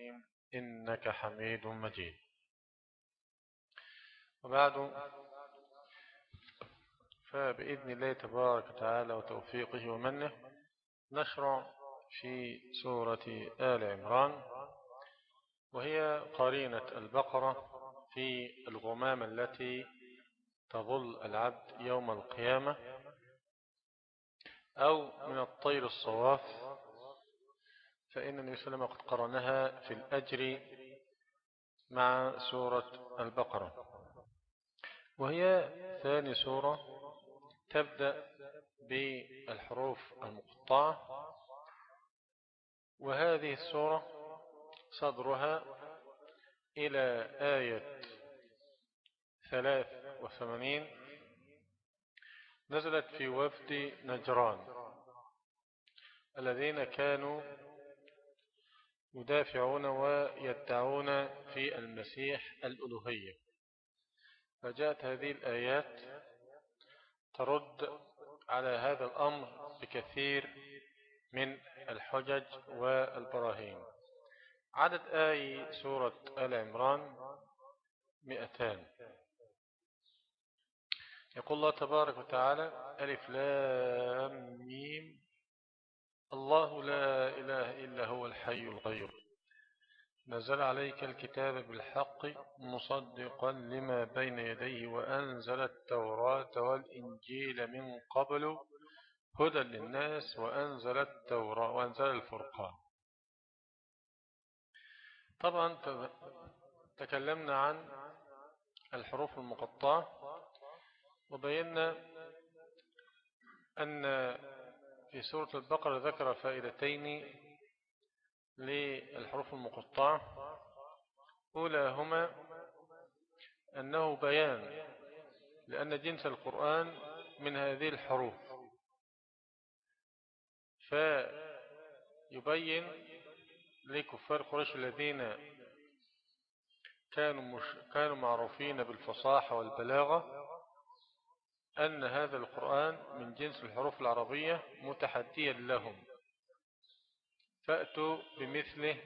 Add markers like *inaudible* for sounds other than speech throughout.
الرحيم إنك حميد مجيد. وبعد فبإذن الله تبارك وتعالى وتوفيقه ومنه نشرع في سورة آل عمران وهي قرينة البقرة في الغمام التي تظل العبد يوم القيامة أو من الطير الصواف فإن النبي صلى الله عليه وسلم قد قرنها في الأجر مع سورة البقرة. وهي ثاني سورة تبدأ بالحروف المقطعة. وهذه السورة صدرها إلى آية ثلاث وثمانين. نزلت في وفد نجران الذين كانوا يدافعون ويدعون في المسيح الألوهية. فجاءت هذه الآيات ترد على هذا الأمر بكثير من الحجج والبراهين. عدد آي سورة آل عمران مئتان. يقول الله تبارك وتعالى ألف لام ميم الله لا إله إلا هو الحي الغير نزل عليك الكتاب بالحق مصدقا لما بين يديه وأنزل التوراة والإنجيل من قبل هدى للناس وأنزل التوراة وأنزل الفرقان. طبعا تكلمنا عن الحروف المقطعة وبينا أن في سورة البقرة ذكر فائدتين للحروف المقطعة. أولاهما أنه بيان لأن جنس القرآن من هذه الحروف فيبين لكفار قريش الذين كانوا, مش كانوا معروفين بالفصاحة والبلاغة أن هذا القرآن من جنس الحروف العربية متحديا لهم. فأتوا بمثله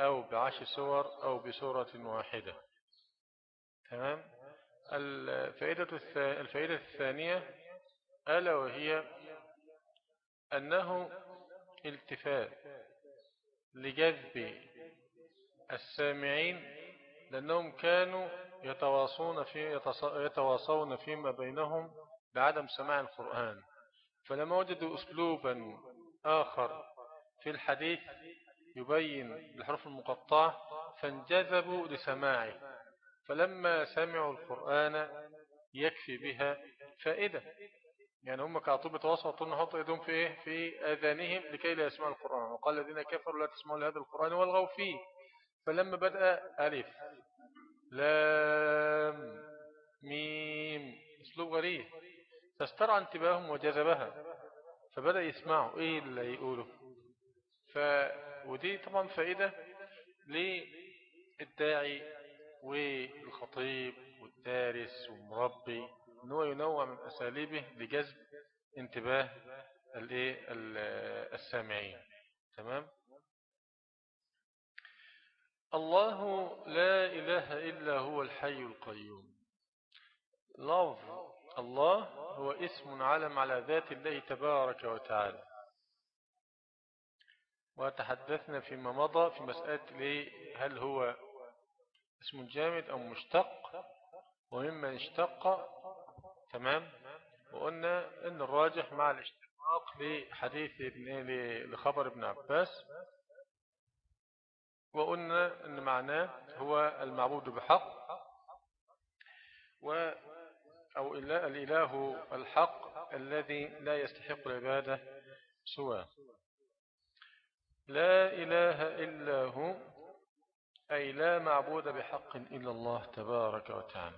أو بعشر سور أو بسورة واحدة. تمام؟ الفائدة, الفائدة الثانية ألا وهي أنه التفات لجذب السامعين لأنهم كانوا يتواصون, في يتواصون فيما بينهم بعدم سماع القرآن. فلما وجدوا أسلوبا آخر في الحديث يبين الحروف المقطعة فانجذبوا لسماعه. فلما سمعوا القرآن يكفي بها فائدة. يعني هم كعطوب يتواصلوا نحط ايدهم في إيه؟ في آذانهم لكي لا يسمعوا القرآن. وقال الذين كفروا لا تسمعوا لهذا القرآن والغوا فيه. فلما بدأ ألف لام ميم أسلوب غريب. فاسترعى انتباههم وجذبها. فبدأ يسمعوا إيه اللي يقوله ف... ودي طبعا فائدة للداعي والخطيب والدارس والمربي إن هو ينوع من أساليبه لجذب انتباه السامعين. تمام؟ الله لا إله إلا هو الحي القيوم. لفظ الله هو اسم علم على ذات الله تبارك وتعالى. وتحدثنا فيما مضى في مسألة هل هو اسم جامد أو مشتق ومما اشتق تمام؟ وقلنا إن الراجح مع الاشتقاق لحديث ابن لخبر ابن عباس وقلنا إن معناه هو المعبود بحق و أو الإله الحق الذي لا يستحق العبادة سواه. لا إله إلا هو أي لا معبود بحق إلا الله تبارك وتعالى.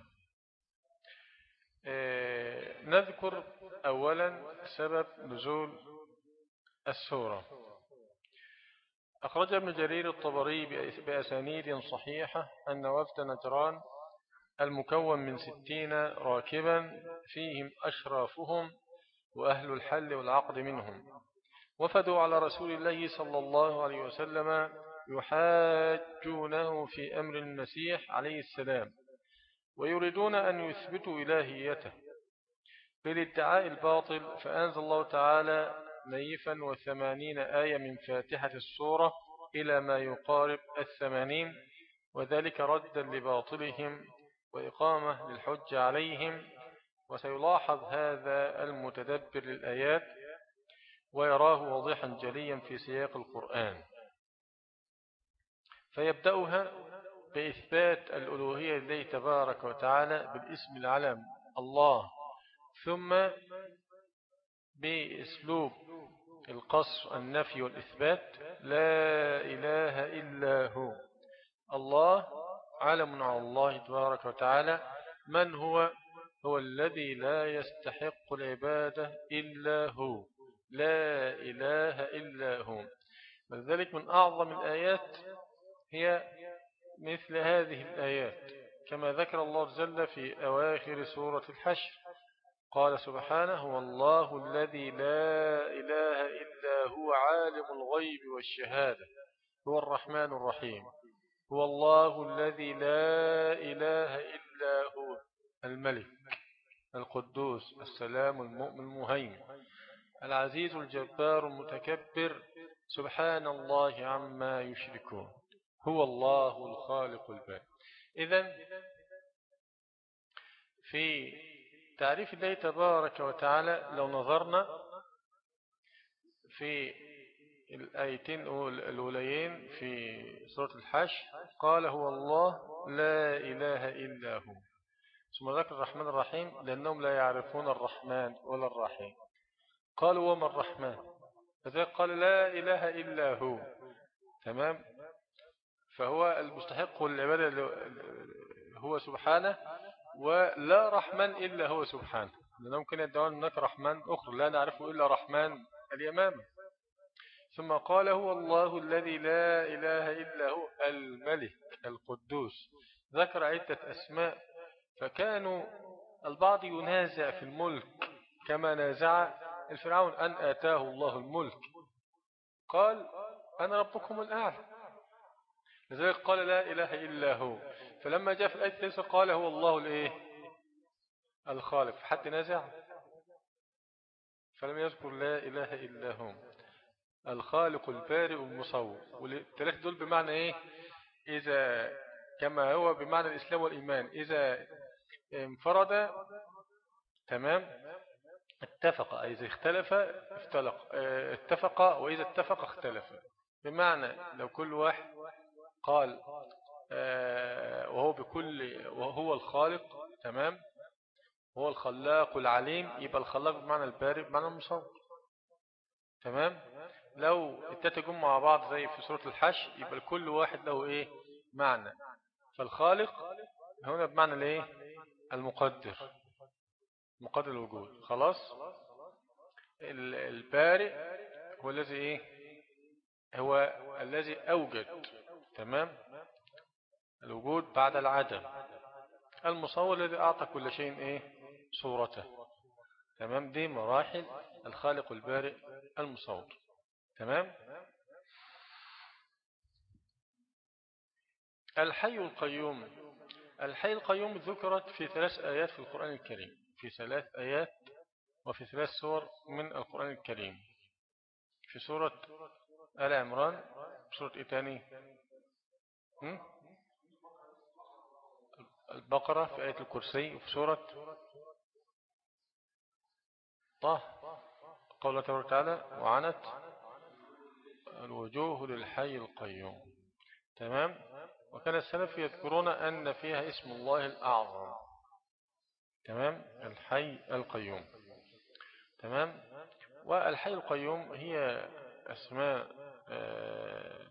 آه، نذكر أولا سبب نزول السورة. أخرج ابن جرير الطبري بأسانيد صحيحة أن وفد نجران المكون من ستين راكبا فيهم أشرافهم وأهل الحل والعقد منهم. وفدوا على رسول الله صلى الله عليه وسلم يحاجونه في أمر المسيح عليه السلام ويريدون أن يثبتوا إلهيته. بالادعاء الباطل فأنزل الله تعالى نيفا وثمانين آية من فاتحة السورة إلى ما يقارب الثمانين وذلك ردا لباطلهم وإقامة للحج عليهم وسيلاحظ هذا المتدبر للآيات ويراه واضحا جليا في سياق القرآن. فيبدأها بإثبات الألوهية لله تبارك وتعالى بالاسم العلم الله ثم بإسلوب القصر النفي والإثبات لا إله إلا هو الله علم على الله تبارك وتعالى من هو؟ هو الذي لا يستحق العبادة إلا هو. لا إله إلا هو. ولذلك من أعظم الآيات هي مثل هذه الآيات. كما ذكر الله جل في أواخر سورة الحشر. قال سبحانه هو الله الذي لا إله إلا هو عالم الغيب والشهادة. هو الرحمن الرحيم. هو الله الذي لا إله إلا هو الملك القدوس السلام المؤمن المهيمن العزيز الجبار المتكبر سبحان الله عما يشركون هو الله الخالق البارئ. إذن في تعريف الله تبارك وتعالى لو نظرنا في الآيتين الأوليين في سورة الحش قال هو الله لا إله إلا هو. ثم ذكر الرحمن الرحيم لأنهم لا يعرفون الرحمن ولا الرحيم. قالوا وما الرحمن؟ فذلك قال لا إله إلا هو. تمام؟ فهو المستحق للعبادة هو سبحانه ولا رحمن إلا هو سبحانه. لأنه ممكن يدعون هناك رحمن أخرى لا نعرفه إلا رحمن اليمامة. ثم قال هو الله الذي لا إله إلا هو الملك القدوس. ذكر عدة أسماء. فكانوا البعض ينازع في الملك كما نازع الفرعون أن آتاه الله الملك. قال أنا ربكم الأعلى. لذلك قال لا إله إلا هو. فلما جاء في الآية الثالثة قال هو الله الإيه؟ الخالق. حد نازع؟ فلم يذكر لا إله إلا هو. الخالق البارئ المصور. والثلاث دول بمعنى إيه؟ إذا كما هو بمعنى الإسلام والإيمان. إذا انفرد تمام؟ اتفق. إذا اختلف افتلق. اتفق. وإذا اتفق اختلف. بمعنى لو كل واحد قال آه، وهو بكل وهو الخالق تمام؟ هو الخلاق العليم يبقى الخلاق بمعنى البارئ بمعنى المصور. تمام؟ لو اتتجوا مع بعض زي في سورة الحش يبقى كل واحد له إيه؟ معنى. فالخالق هنا بمعنى الإيه؟ المقدر. مقدر الوجود. خلاص؟ البارئ هو الذي إيه؟ هو الذي أوجد. تمام؟ الوجود بعد العدم. المصور الذي أعطى كل شيء إيه؟ صورته. تمام؟ دي مراحل الخالق البارئ المصور. تمام؟ الحي القيوم. الحي القيوم ذكرت في ثلاث آيات في القرآن الكريم في ثلاث آيات وفي ثلاث سور من القرآن الكريم. في سورة آل عمران سورة إيه تاني؟ البقرة في آية الكرسي وفي سورة طه قوله تبارك وتعالى وعنت الوجوه للحي القيوم. تمام؟ وكان السلف يذكرون أن فيها اسم الله الأعظم. تمام؟ الحي القيوم. تمام؟ والحي القيوم هي أسماء آه،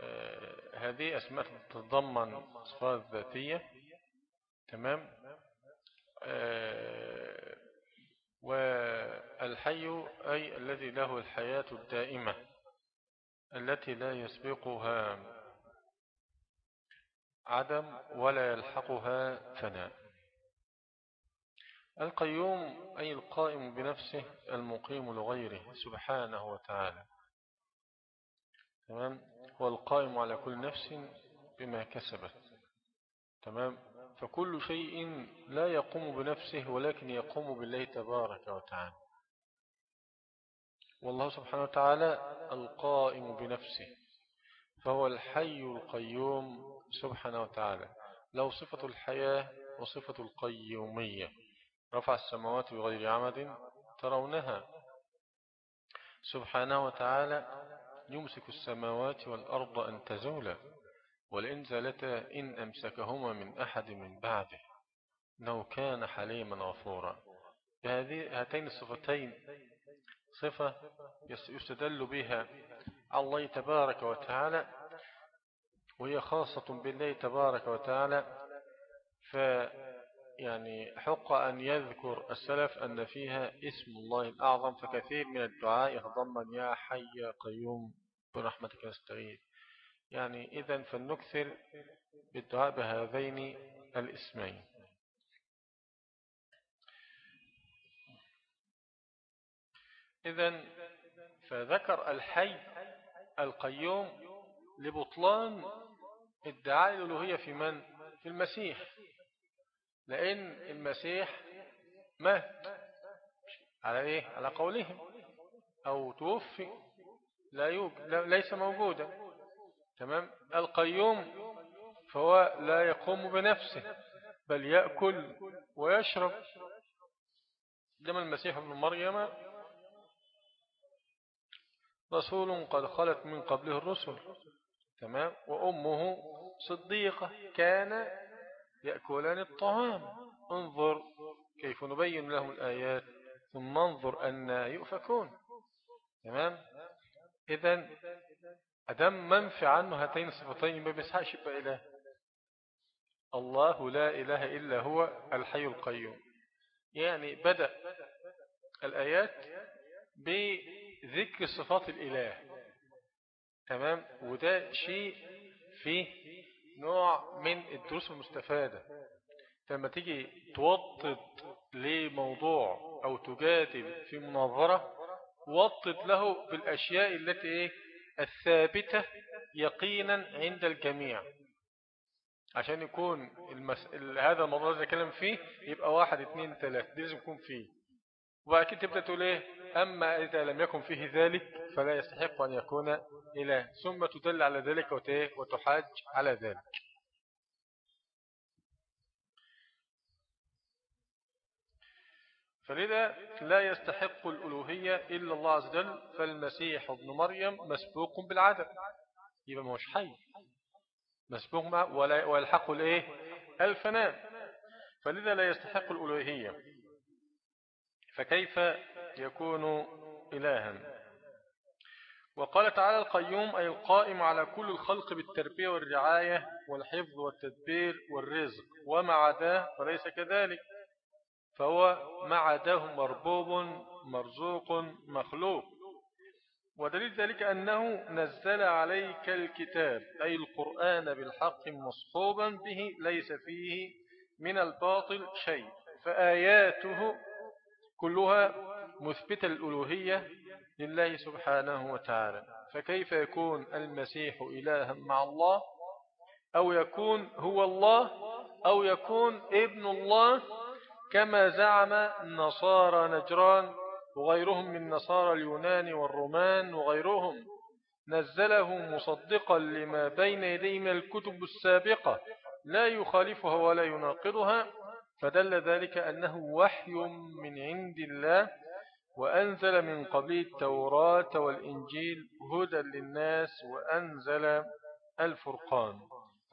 آه، هذه أسماء تتضمن صفات ذاتية. تمام؟ آه، والحي أي الذي له الحياة الدائمة. التي لا يسبقها عدم ولا يلحقها فناء القيوم أي القائم بنفسه المقيم لغيره سبحانه وتعالى. تمام؟ والقائم على كل نفس بما كسبت. تمام؟ فكل شيء لا يقوم بنفسه ولكن يقوم بالله تبارك وتعالى. والله سبحانه وتعالى القائم بنفسه فهو الحي القيوم سبحانه وتعالى. له صفة الحياة وصفة القيومية. رفع السماوات بغير عمد ترونها. سبحانه وتعالى يمسك السماوات والأرض أن تزولا. ولئن زالتا إن أمسكهما من أحد من بعده. إنه كان حليما غفورا. هاتين الصفتين صفة يستدل بها الله تبارك وتعالى وهي خاصة بالله تبارك وتعالى. ف يعني حق أن يذكر السلف أن فيها اسم الله الأعظم فكثير من الدعاء يتضمن يا حي يا قيوم برحمتك نستغيث يعني إذا فلنكثر بالدعاء بهذين الاسمين. إذا فذكر الحي القيوم لبطلان ادعاء الألوهية في من؟ في المسيح. لأن المسيح مات. على إيه؟ على قولهم. أو توفي. لا يوجد. ليس موجودا. تمام؟ القيوم فهو لا يقوم بنفسه بل يأكل ويشرب. دم المسيح ابن مريم رسول قد خلت من قبله الرسل. تمام؟ وأمه صديقة كان يأكلان الطعام. انظر كيف نبين لهم الآيات ثم انظر أن يؤفكون. تمام؟ إذا أدم منفي عنه هاتين الصفتين ما بيسحقش يبقى إله. الله لا إله إلا هو الحي القيوم. يعني بدأ الآيات بذكر صفات الإله. تمام؟ وده شيء فيه نوع من الدروس المستفادة. لما تيجي توطد لموضوع أو تجادل في مناظرة وطد له بالأشياء التي إيه؟ الثابتة يقينا عند الجميع. عشان يكون المس... هذا الموضوع اللي نتكلم فيه يبقى واحد اثنين ثلاثة دي لازم يكون فيه. كده تبدأ تقول إيه؟ أما إذا لم يكن فيه ذلك فلا يستحق أن يكون إله ثم تدل على ذلك وتحاج على ذلك. فلذا لا يستحق الألوهية إلا الله عز وجل فالمسيح ابن مريم مسبوق بالعدم يبقى مش حي. مسبوق مع ويلحق الإيه؟ الفناء. فلذا لا يستحق الألوهية. فكيف يكون إلها؟ وقال تعالى القيوم أي القائم على كل الخلق بالتربية والرعاية والحفظ والتدبير والرزق. وما عداه فليس كذلك. فهو ما عداه مربوب مرزوق مخلوق. ودليل ذلك أنه نزل عليك الكتاب أي القرآن بالحق مصحوبا به ليس فيه من الباطل شيء. فآياته كلها مثبتة الألوهية لله سبحانه وتعالى. فكيف يكون المسيح إلها مع الله؟ أو يكون هو الله؟ أو يكون ابن الله؟ كما زعم نصارى نجران وغيرهم من نصارى اليونان والرومان وغيرهم نزله مصدقا لما بين يديه من الكتب السابقة لا يخالفها ولا يناقضها فدل ذلك أنه وحي من عند الله وأنزل من قبل التوراة والإنجيل هدى للناس وأنزل الفرقان.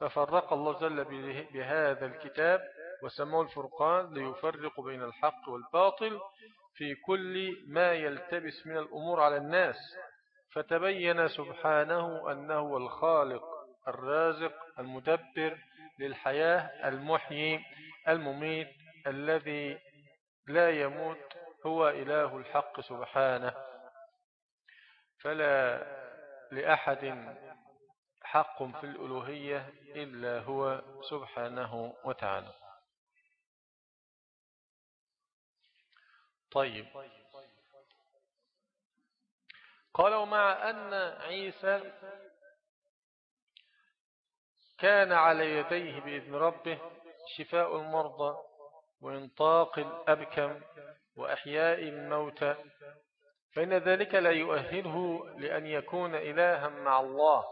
ففرق الله جل بهذا الكتاب وسموه الفرقان ليفرق بين الحق والباطل في كل ما يلتبس من الأمور على الناس. فتبين سبحانه أنه الخالق الرازق المدبر للحياة المحيي. المميت الذي لا يموت هو إله الحق سبحانه فلا لأحد حق في الألوهية إلا هو سبحانه وتعالى. طيب. قال ومع أن عيسى كان على يديه بإذن ربه شفاء المرضى وإنطاق الأبكم وأحياء الموتى فإن ذلك لا يؤهله لأن يكون إلها مع الله.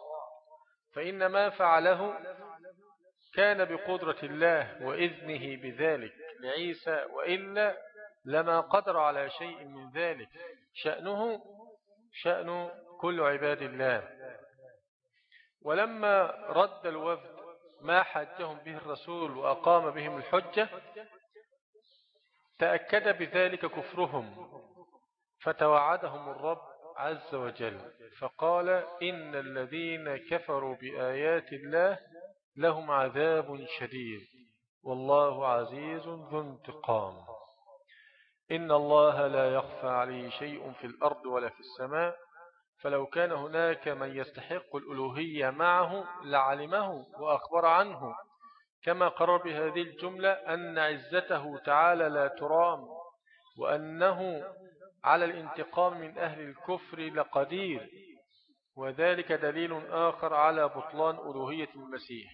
فإن ما فعله كان بقدرة الله وإذنه بذلك لعيسى وإلا لما قدر على شيء من ذلك شأنه شأن كل عباد الله. ولما رد الوفد ما حجهم به الرسول وأقام بهم الحجة تأكد بذلك كفرهم فتوعدهم الرب عز وجل فقال إن الذين كفروا بآيات الله لهم عذاب شديد والله عزيز ذو انتقام. إن الله لا يخفى عليه شيء في الأرض ولا في السماء فلو كان هناك من يستحق الألوهية معه لعلمه وأخبر عنه. كما قرر بهذه الجملة أن عزته تعالى لا ترام وأنه على الانتقام من أهل الكفر لقدير وذلك دليل آخر على بطلان ألوهية المسيح.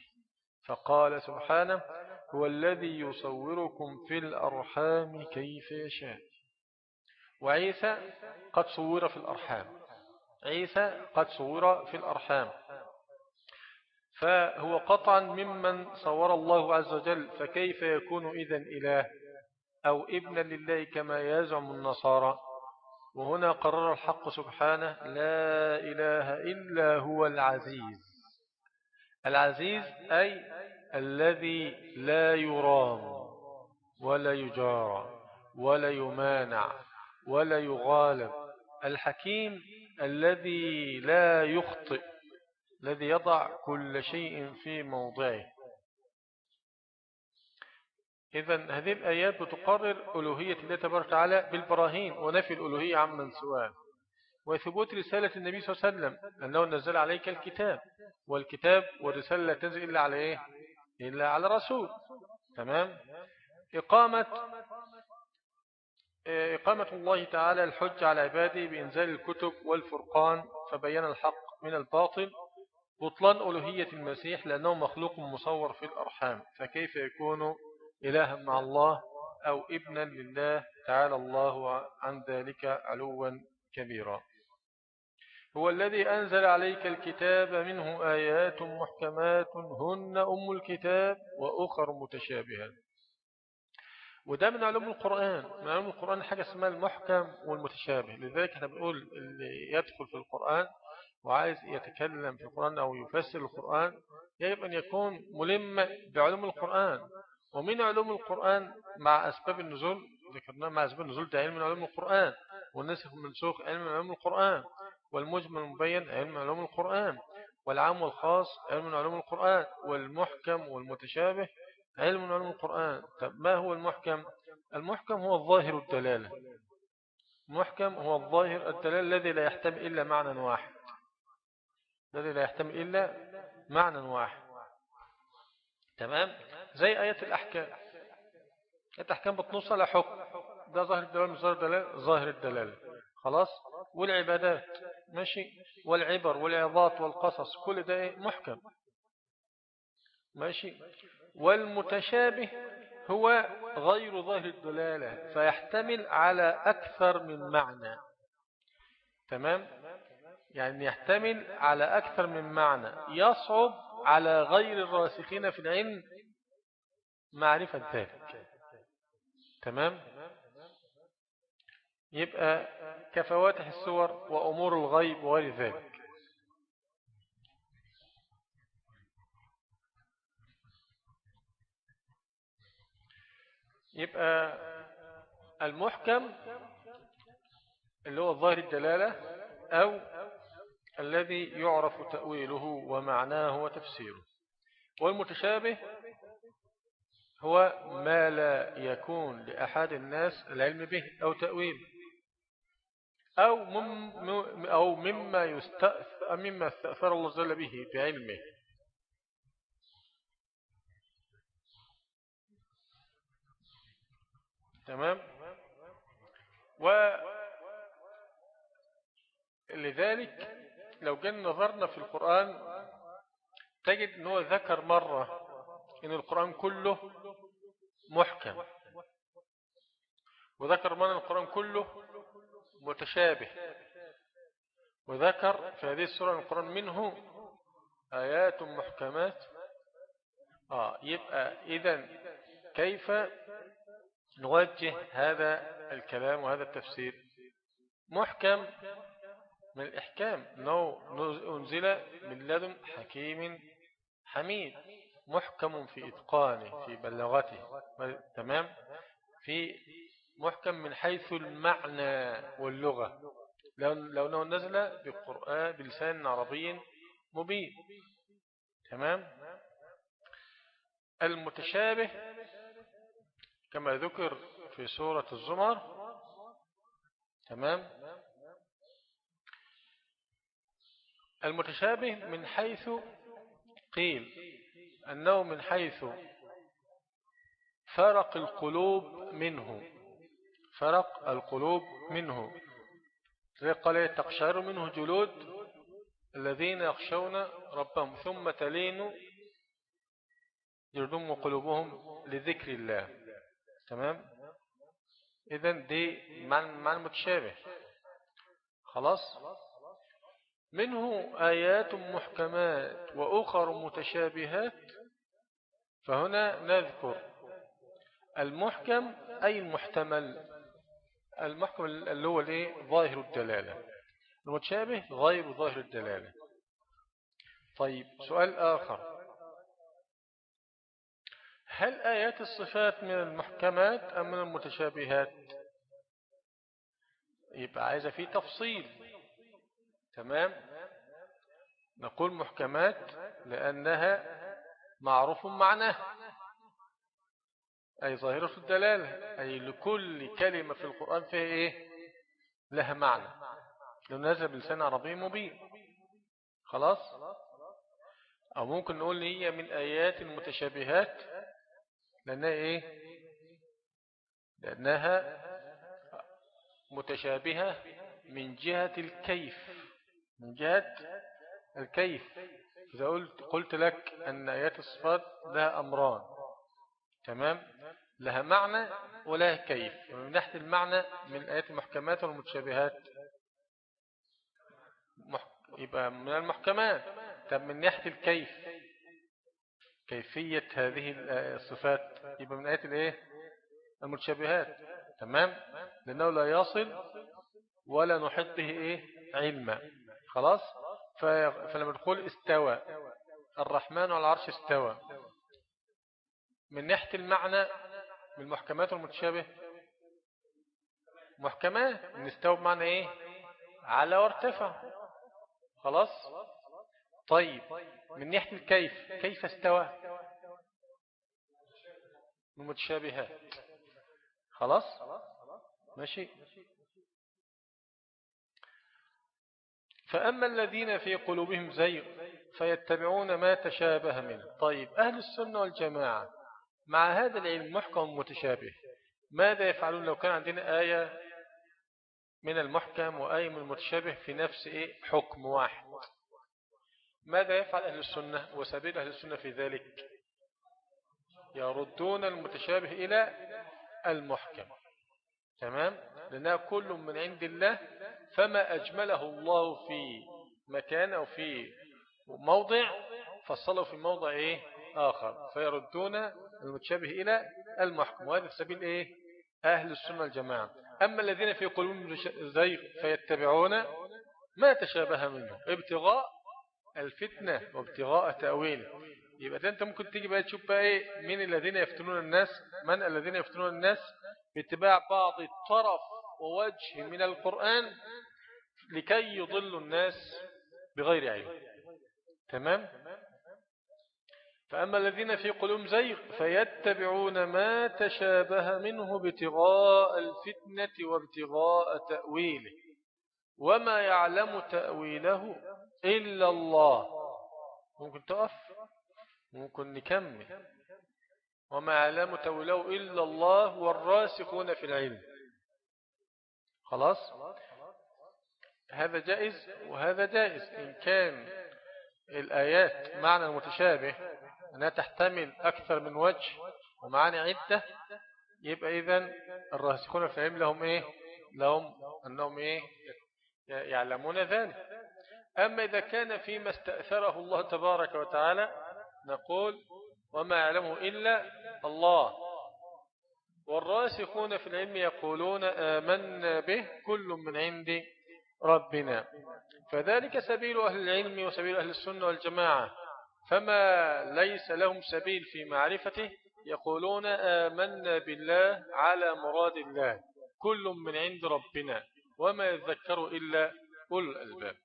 فقال سبحانه هو الذي يصوركم في الأرحام كيف يشاء. وعيسى قد صور في الأرحام. عيسى قد صور في الأرحام. فهو قطعا ممن صور الله عز وجل فكيف يكون إذن إله أو ابنا لله كما يزعم النصارى؟ وهنا قرر الحق سبحانه لا إله إلا هو العزيز. العزيز أي الذي لا يرام ولا يجارى ولا يمانع ولا يغالب. الحكيم الذي لا يخطئ الذي يضع كل شيء في موضعه. إذا هذه الآيات بتقرر ألوهية الله تبارك وتعالى بالبراهين ونفي الألوهية عمن سواه وثبوت رسالة النبي صلى الله عليه وسلم أنه نزل عليك الكتاب والكتاب والرسالة لا تنزل إلا على إيه؟ إلا على رسول تمام؟ إقامة إقامة الله تعالى الحج على عباده بإنزال الكتب والفرقان فبين الحق من الباطل بطلان ألوهية المسيح لأنه مخلوق مصور في الأرحام فكيف يكون إلها مع الله أو ابنا لله؟ تعالى الله عن ذلك علوا كبيرا. هو الذي أنزل عليك الكتاب منه آيات محكمات هن أم الكتاب وأخر متشابهات وده من علوم القرآن. من علوم القرآن حاجة اسمها المحكم والمتشابه. لذلك إحنا بنقول اللي يدخل في القرآن وعايز يتكلم في القرآن أو يفسر القرآن يجب أن يكون ملم بعلوم القرآن. ومن علوم القرآن مع أسباب النزول ذكرنا مع أسباب النزول ده علم من علوم القرآن. والنسخ والمنسوخ علم من علوم القرآن. والمجمل المبين علم من علوم القرآن. والعام والخاص علم من علوم القرآن. والمحكم والمتشابه علم من علوم القرآن. طب ما هو المحكم؟ المحكم هو الظاهر الدلالة المحكم هو الظاهر الدلالة الذي لا يحتمل إلا معنى واحد. الذي لا يحتمل إلا معنى واحد. تمام؟ زي آيات الأحكام. الأحكام بتنص على حكم. ده ظاهر الدلالة مش ظاهر الدلالة؟ ظاهر الدلالة. خلاص؟ والعبادات. ماشي؟ والعبر والعظات والقصص. كل ده إيه؟ محكم. ماشي؟ والمتشابه هو غير ظاهر الدلالة فيحتمل على أكثر من معنى. تمام؟ يعني يحتمل على أكثر من معنى. يصعب على غير الراسخين في العلم معرفة ذلك. تمام؟ يبقى كفواتح السور وأمور الغيب وغير ذلك. يبقى المحكم اللي هو الظاهر الدلالة أو الذي يعرف تأويله ومعناه وتفسيره. والمتشابه هو ما لا يكون لأحد الناس العلم به أو تأويل أو, مم أو مما, يستأثر مما استأثر الله جل به بعلمه. تمام؟ ولذلك لو جن نظرنا في القرآن تجد أنه ذكر مرة أن القرآن كله محكم. وذكر مرة القرآن كله متشابه. وذكر في هذه السورة القرآن منه آيات محكمات. آه يبقى إذن كيف نوجه هذا الكلام وهذا التفسير. محكم من الإحكام. أنه أنزل من لدن حكيم حميد. محكم في إتقانه في بلغته. تمام؟ في محكم من حيث المعنى واللغة. لو أنه نزل بالقرآن بلسان عربي مبين. تمام؟ المتشابه كما ذكر في سورة الزمر. تمام؟ المتشابه من حيث قيل أنه من حيث فرق القلوب منه. فرق القلوب منه. قال تقشعر منه جلود الذين يخشون ربهم ثم تلين جلدهم وقلوبهم لذكر الله. تمام؟ إذن دي معنى المتشابه خلاص؟ منه آيات محكمات وأخر متشابهات. فهنا نذكر المحكم أي المحتمل. المحكم اللي هو الإيه؟ ظاهر الدلالة. المتشابه غير ظاهر الدلالة. طيب سؤال آخر. هل آيات الصفات من المحكمات أم من المتشابهات؟ يبقى عايزة فيه تفصيل. تمام؟ نقول محكمات لأنها معروف معناها أي ظاهرة الدلالة أي لكل كلمة في القرآن فيها إيه؟ لها معنى. لو نزل بلسان عربي مبين. خلاص؟ أو ممكن نقول هي من آيات المتشابهات لأنها إيه؟ لأنها متشابهة من جهة الكيف من جهة الكيف. إذا قلت, قلت لك أن آيات الصفات لها أمران تمام؟ لها معنى ولها كيف. ومن ناحية المعنى من الآيات المحكمات والمتشابهات. يبقى من المحكمات. طب من ناحية الكيف كيفية هذه الصفات؟ يبقى من آيات الإيه؟ المتشابهات. تمام؟ لأنه لا يصل ولا نحط به إيه؟ علما. خلاص؟ فلما نقول استوى الرحمن على العرش استوى. من ناحية المعنى من المحكمات والمتشابه محكمات نستوى بمعنى إيه؟ على وارتفع. خلاص؟ طيب من ناحية الكيف كيف استوى؟ المتشابهات خلاص؟ ماشي. فأما الذين في قلوبهم زيغ فيتبعون ما تشابه منه. طيب أهل السنة والجماعة مع هذا العلم محكم متشابه ماذا يفعلون لو كان عندنا آية من المحكم وآية من المتشابه في نفس إيه؟ حكم واحد. ماذا يفعل أهل السنة وسبيل أهل السنة في ذلك؟ يردون المتشابه إلى المحكم. تمام؟ لأنها كل من عند الله فما أجمله الله في مكان أو في موضع فصله في موضع إيه؟ آخر. فيردون المتشابه إلى المحكم. وهذا سبيل إيه؟ أهل السنة الجماعة أما الذين في قلوبهم زيغ فيتبعون ما تشابه منه. ابتغاء الفتنة وابتغاء تأويله يبقى أنت ممكن تيجي بقى تشوف بقى إيه من الذين يفتنون الناس من الذين يفتنون الناس؟ باتباع بعض الطرف ووجه من القرآن لكي يضلوا الناس بغير علم. تمام؟ فأما الذين في قلوب زيغ فيتبعون ما تشابه منه ابتغاء الفتنة وابتغاء تأويله. وما يعلم تأويله إلا الله. ممكن تقف؟ ممكن نكمل. وما يعلم تأويله إلا الله والراسخون في العلم. خلاص؟ هذا جائز وهذا جائز. إن كان الآيات معنى المتشابه أنها تحتمل أكثر من وجه ومعاني عدة يبقى إذن الراسخون في العلم لهم إيه؟ لهم أنهم إيه؟ يعلمون ذلك. أما إذا كان فيما استأثره الله تبارك وتعالى نقول وما يعلمه إلا الله. والراسخون في العلم يقولون آمنا به كل من عند ربنا. فذلك سبيل أهل العلم وسبيل أهل السنة والجماعة. فما ليس لهم سبيل في معرفته يقولون آمنا بالله على مراد الله. كل من عند ربنا. وما يذكر إلا أولو الألباب.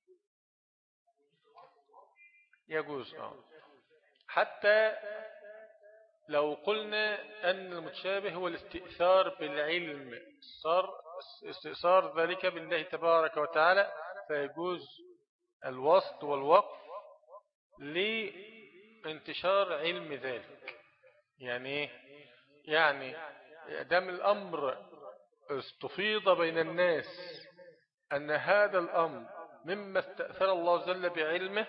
يجوز آه. حتى لو قلنا أن المتشابه هو الاستئثار بالعلم استئثار ذلك بالله تبارك وتعالى فيجوز الوسط والوقف لانتشار علم ذلك يعني يعني دام الأمر استفيض بين الناس أن هذا الأمر مما استأثر الله جل بعلمه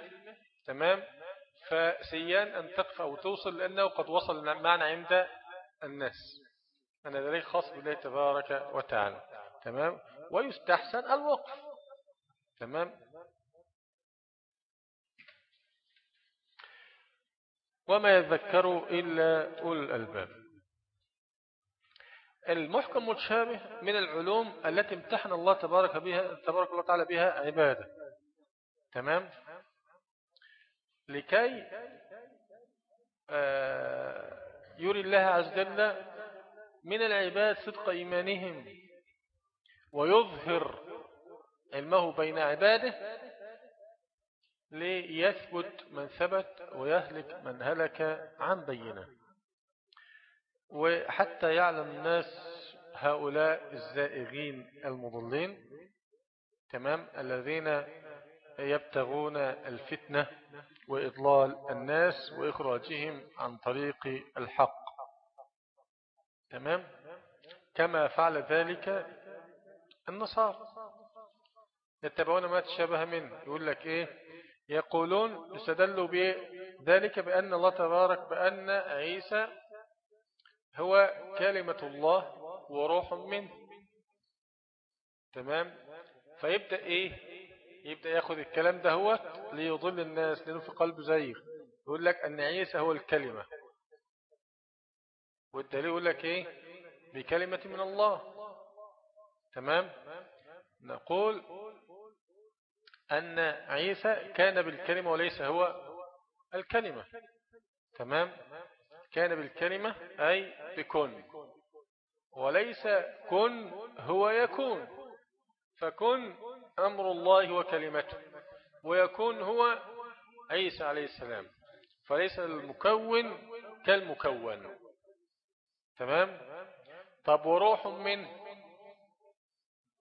تمام؟ فسيان أن تقف أو توصل لأنه قد وصل المعنى عند الناس. أن ذلك خاص بالله تبارك وتعالى. تمام؟ ويستحسن الوقف. تمام؟ وما يذكر إلا أولو الألباب. المحكم متشابه من العلوم التي امتحن الله تبارك بها تبارك الله تعالى بها عباده. تمام؟ لكي آه، يري الله عز وجل من العباد صدق إيمانهم ويظهر علمه بين عباده ليثبت من ثبت ويهلك من هلك عن بينة. وحتى يعلم الناس هؤلاء الزائغين المضلين تمام الذين يبتغون الفتنة وإضلال الناس وإخراجهم عن طريق الحق. تمام؟ كما فعل ذلك النصارى. يتبعون ما تشابه منه. يقول لك إيه؟ يقولون يستدلوا بذلك بأن الله تبارك بأن عيسى هو كلمة الله وروح منه. تمام؟ فيبدأ إيه؟ يبدأ ياخذ الكلام ده هو ليضل الناس لأنه في قلبه زيغ. يقول لك أن عيسى هو الكلمة. والدليل يقول لك إيه؟ بكلمة من الله. تمام؟ نقول أن عيسى كان بالكلمة وليس هو الكلمة. تمام؟ كان بالكلمة أي بكن وليس كن هو يكون. فكن أمر الله وكلمته ويكون هو عيسى عليه السلام فليس المكون كالمكون. تمام؟ طب وروح منه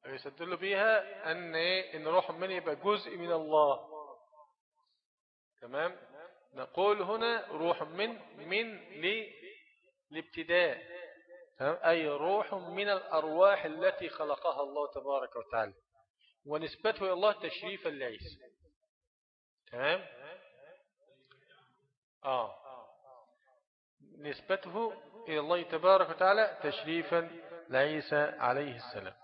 يستدل بها أن, إيه؟ إن روح منه يبقى جزء من الله. تمام؟ نقول هنا روح من من لابتداء. أي روح من الأرواح التي خلقها الله تبارك وتعالى. ونسبته إلى الله تشريفا لعيسى تمام؟ آه. نسبته إلى الله تبارك وتعالى تشريفا لعيسى عليه السلام.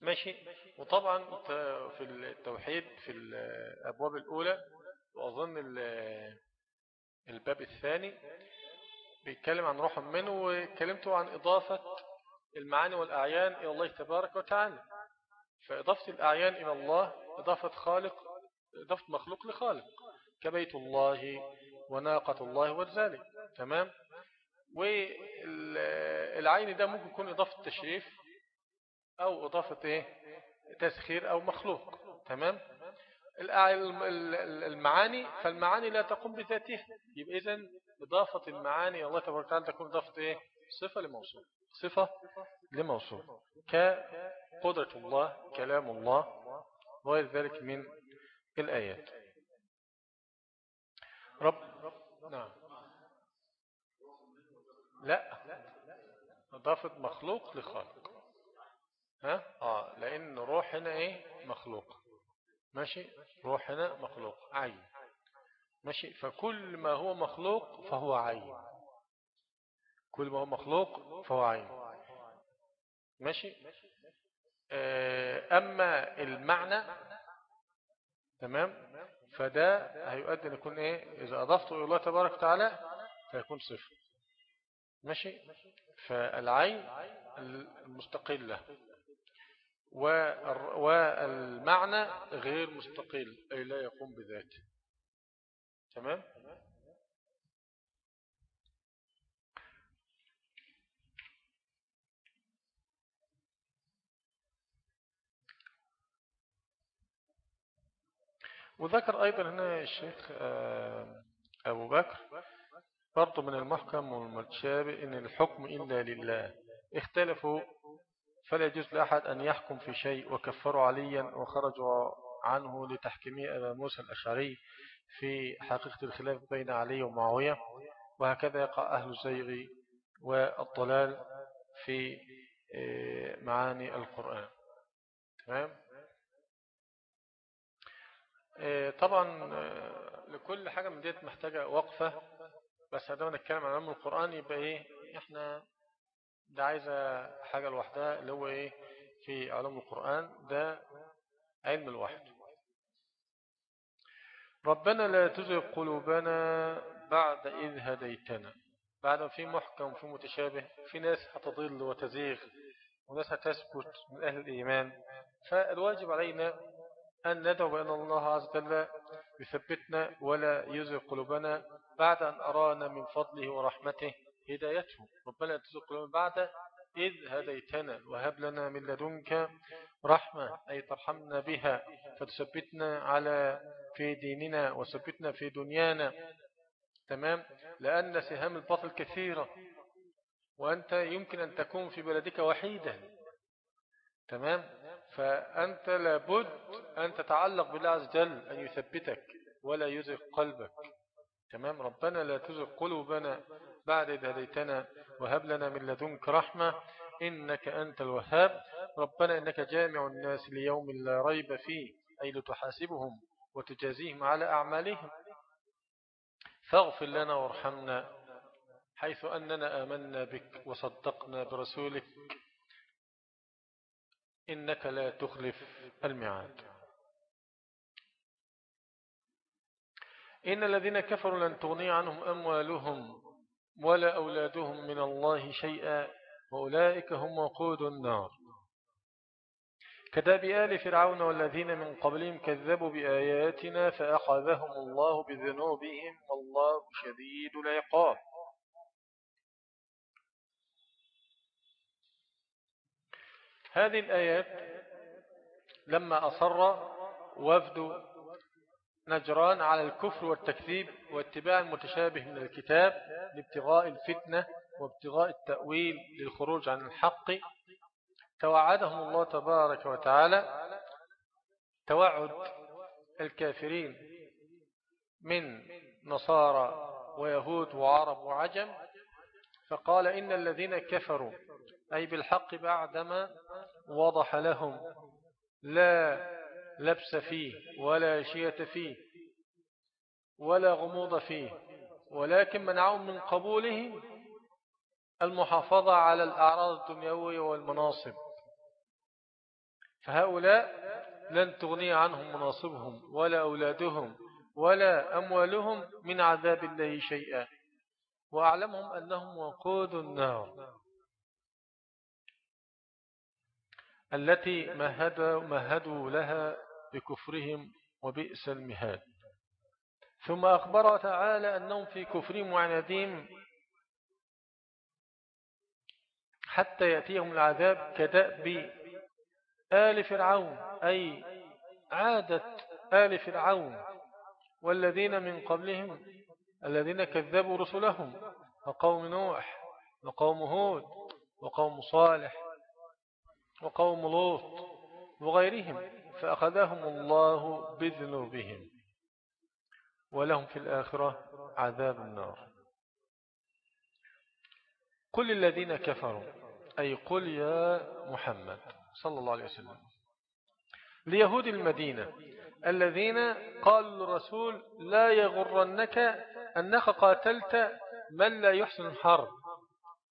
ماشي؟ وطبعا في التوحيد في الأبواب الأولى وأظن الباب الثاني بيتكلم عن روح منه وكلمته عن إضافة المعاني والأعيان إلى الله تبارك وتعالى. فإضافة الأعيان إلى الله إضافة خالق إضافة مخلوق لخالق كبيت الله وناقة الله وذلك تمام؟ والعين ده ممكن يكون إضافة تشريف أو إضافة إيه؟ تسخير أو مخلوق. تمام؟ المعاني فالمعاني لا تقوم بذاتها. يبقى إذن إضافة المعاني الله تبارك وتعالى تكون إضافة إيه؟ صفة لموصول صفة لموصول كقدرة الله كلام الله وغير ذلك من الآيات. رب نعم. لا. إضافة مخلوق لخالق. ها؟ آه لأن روح هنا إيه؟ مخلوق. ماشي؟ روح هنا مخلوق. عين. ماشي؟ فكل ما هو مخلوق فهو عين. كل ما هو مخلوق فهو عين. ماشي؟ أما المعنى تمام؟ فده هيؤدي أن يكون إيه؟ إذا أضفته إلى الله تبارك وتعالى فيكون صفر. ماشي؟ فالعين المستقلة والمعنى غير مستقل أي لا يقوم بذاته. تمام؟ وذكر أيضا هنا الشيخ آه، أبو بكر برضو من المحكم والمتشابه إن الحكم إلا لله. اختلفوا فلا يجوز لأحد أن يحكم في شيء وكفروا عليا وخرجوا عنه لتحكيمه أبا موسى الأشعري في حقيقة الخلاف بين علي ومعاوية. وهكذا يقع أهل الزيغ والضلال في آه، معاني القرآن. تمام؟ طبعا آه، لكل حاجة من ديت محتاجة وقفة. بس هذا نتكلم عن علم القرآن يبقى إيه إحنا ده عايزة حاجة لوحدها اللي هو إيه في علوم القرآن ده علم الوحد ربنا لا تزغ قلوبنا بعد إذ هديتنا. بعد في محكم في متشابه في ناس هتضل وتزيغ وناس هتثبت من أهل الإيمان فالواجب علينا أن ندعو بأن الله عز وجل يثبتنا ولا يزغ قلوبنا بعد أن أرانا من فضله ورحمته هدايته. ربنا تزغ قلوبنا بعد إذ هديتنا وهب لنا من لدنك رحمة. أي ترحمنا بها. فتثبتنا على في ديننا وثبتنا في دنيانا. تمام؟ لأن سهام الباطل كثيرة. وأنت يمكن أن تكون في بلدك وحيدا. تمام؟ فأنت لابد أن تتعلق بالله عز وجل أن يثبتك ولا يزغ قلبك. تمام؟ ربنا لا تزغ قلوبنا بعد إذ هديتنا وهب لنا من لدنك رحمة إنك أنت الوهاب. ربنا إنك جامع الناس ليوم لا ريب فيه أي لتحاسبهم وتجازيهم على أعمالهم. فاغفر لنا وارحمنا حيث أننا آمنا بك وصدقنا برسولك. إنك لا تخلف الميعاد. إن الذين كفروا لن تغني عنهم أموالهم ولا أولادهم من الله شيئا وأولئك هم وقود النار. كداب آل فرعون والذين من قبلهم كذبوا بآياتنا فأخذهم الله بذنوبهم والله شديد العقاب. هذه الآيات لما أصر وفد نجران على الكفر والتكذيب واتباع المتشابه من الكتاب لابتغاء الفتنة وابتغاء التأويل للخروج عن الحق توعدهم الله تبارك وتعالى توعد الكافرين من نصارى ويهود وعرب وعجم فقال إن الذين كفروا أي بالحق بعدما وضح لهم لا لبس فيه ولا شية فيه ولا غموض فيه ولكن منعهم من قبوله المحافظة على الأعراض الدنيوية والمناصب. فهؤلاء لن تغني عنهم مناصبهم ولا أولادهم ولا أموالهم من عذاب الله شيئا. وأعلمهم أنهم وقود النار. التي مهدوا, مهدوا لها بكفرهم وبئس المهاد. ثم أخبر تعالى أنهم في كفرهم وعنادهم حتى يأتيهم العذاب كدأب آل فرعون أي عادة آل فرعون والذين من قبلهم الذين كذبوا رسلهم وقوم نوح وقوم هود وقوم صالح وقوم لوط وغيرهم فأخذهم الله بذنوبهم. ولهم في الآخرة عذاب النار. قل الذين كفروا أي قل يا محمد صلى الله عليه وسلم ليهود المدينة الذين قالوا للرسول لا يغرنك أنك قاتلت من لا يحسن الحرب.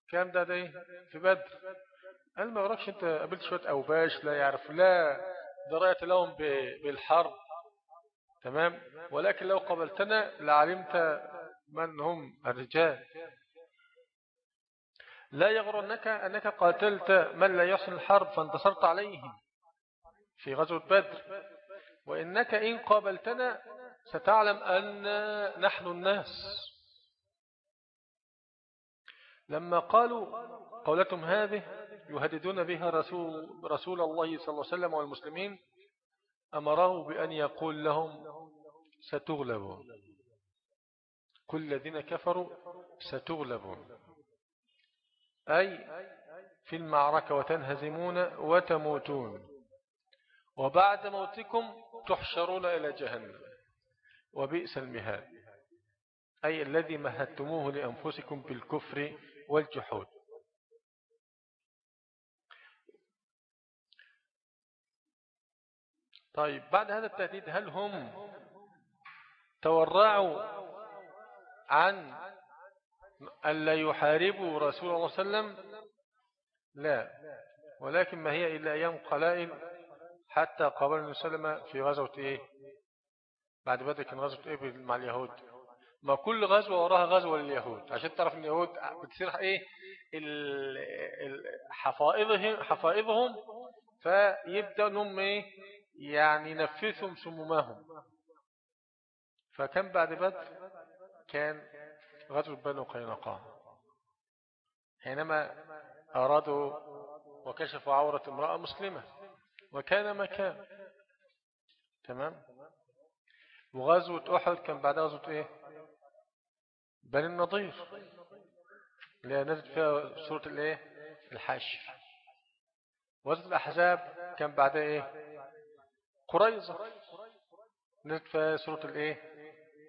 كام ده ده في بدر. قال ما غرقش أنت قابلت شوية أوباش لا يعرف لا درأت لهم بالحرب تمام؟ ولكن لو قبلتنا لعلمت من هم الرجال. لا يغرنك أنك قاتلت من لا يحسن الحرب فانتصرت عليهم في غزوة بدر. وإنك إن قابلتنا ستعلم أن نحن الناس. لما قالوا قولتهم هذه يهددون بها رسول, رسول الله صلى الله عليه وسلم والمسلمين أمره بأن يقول لهم ستغلبون. كل الذين كفروا ستغلبون. أي في المعركة وتنهزمون وتموتون. وبعد موتكم تحشرون إلى جهنم. وبئس المهاد. أي الذي مهدتموه لأنفسكم بالكفر والجحود. طيب بعد هذا التهديد هل هم تورعوا عن ألا يحاربوا رسول الله صلى الله عليه وسلم؟ لا. ولكن ما هي إلا أيام قلائل حتى قابل النبي صلى في غزوة إيه؟ بعد بدر كان غزوة إيه؟ مع اليهود. ما كل غزوة وراها غزوة لليهود. عشان تعرف إن اليهود بتصير إيه؟ حفائظهم حفائظهم فيبدأ إنهم إيه؟ يعني ينفثهم سمومهم. فكان بعد بدر كان غزوة بنو قينقاع. حينما أرادوا وكشفوا عورة امرأة مسلمة وكان مكان. تمام؟ وغزوة أحد كان بعدها غزوة إيه؟ بني النضير. اللي نزلت فيها سورة الإيه؟ الحشر غزوة الأحزاب كان بعدها إيه؟ قريظة. نزلت فيها سورة الإيه؟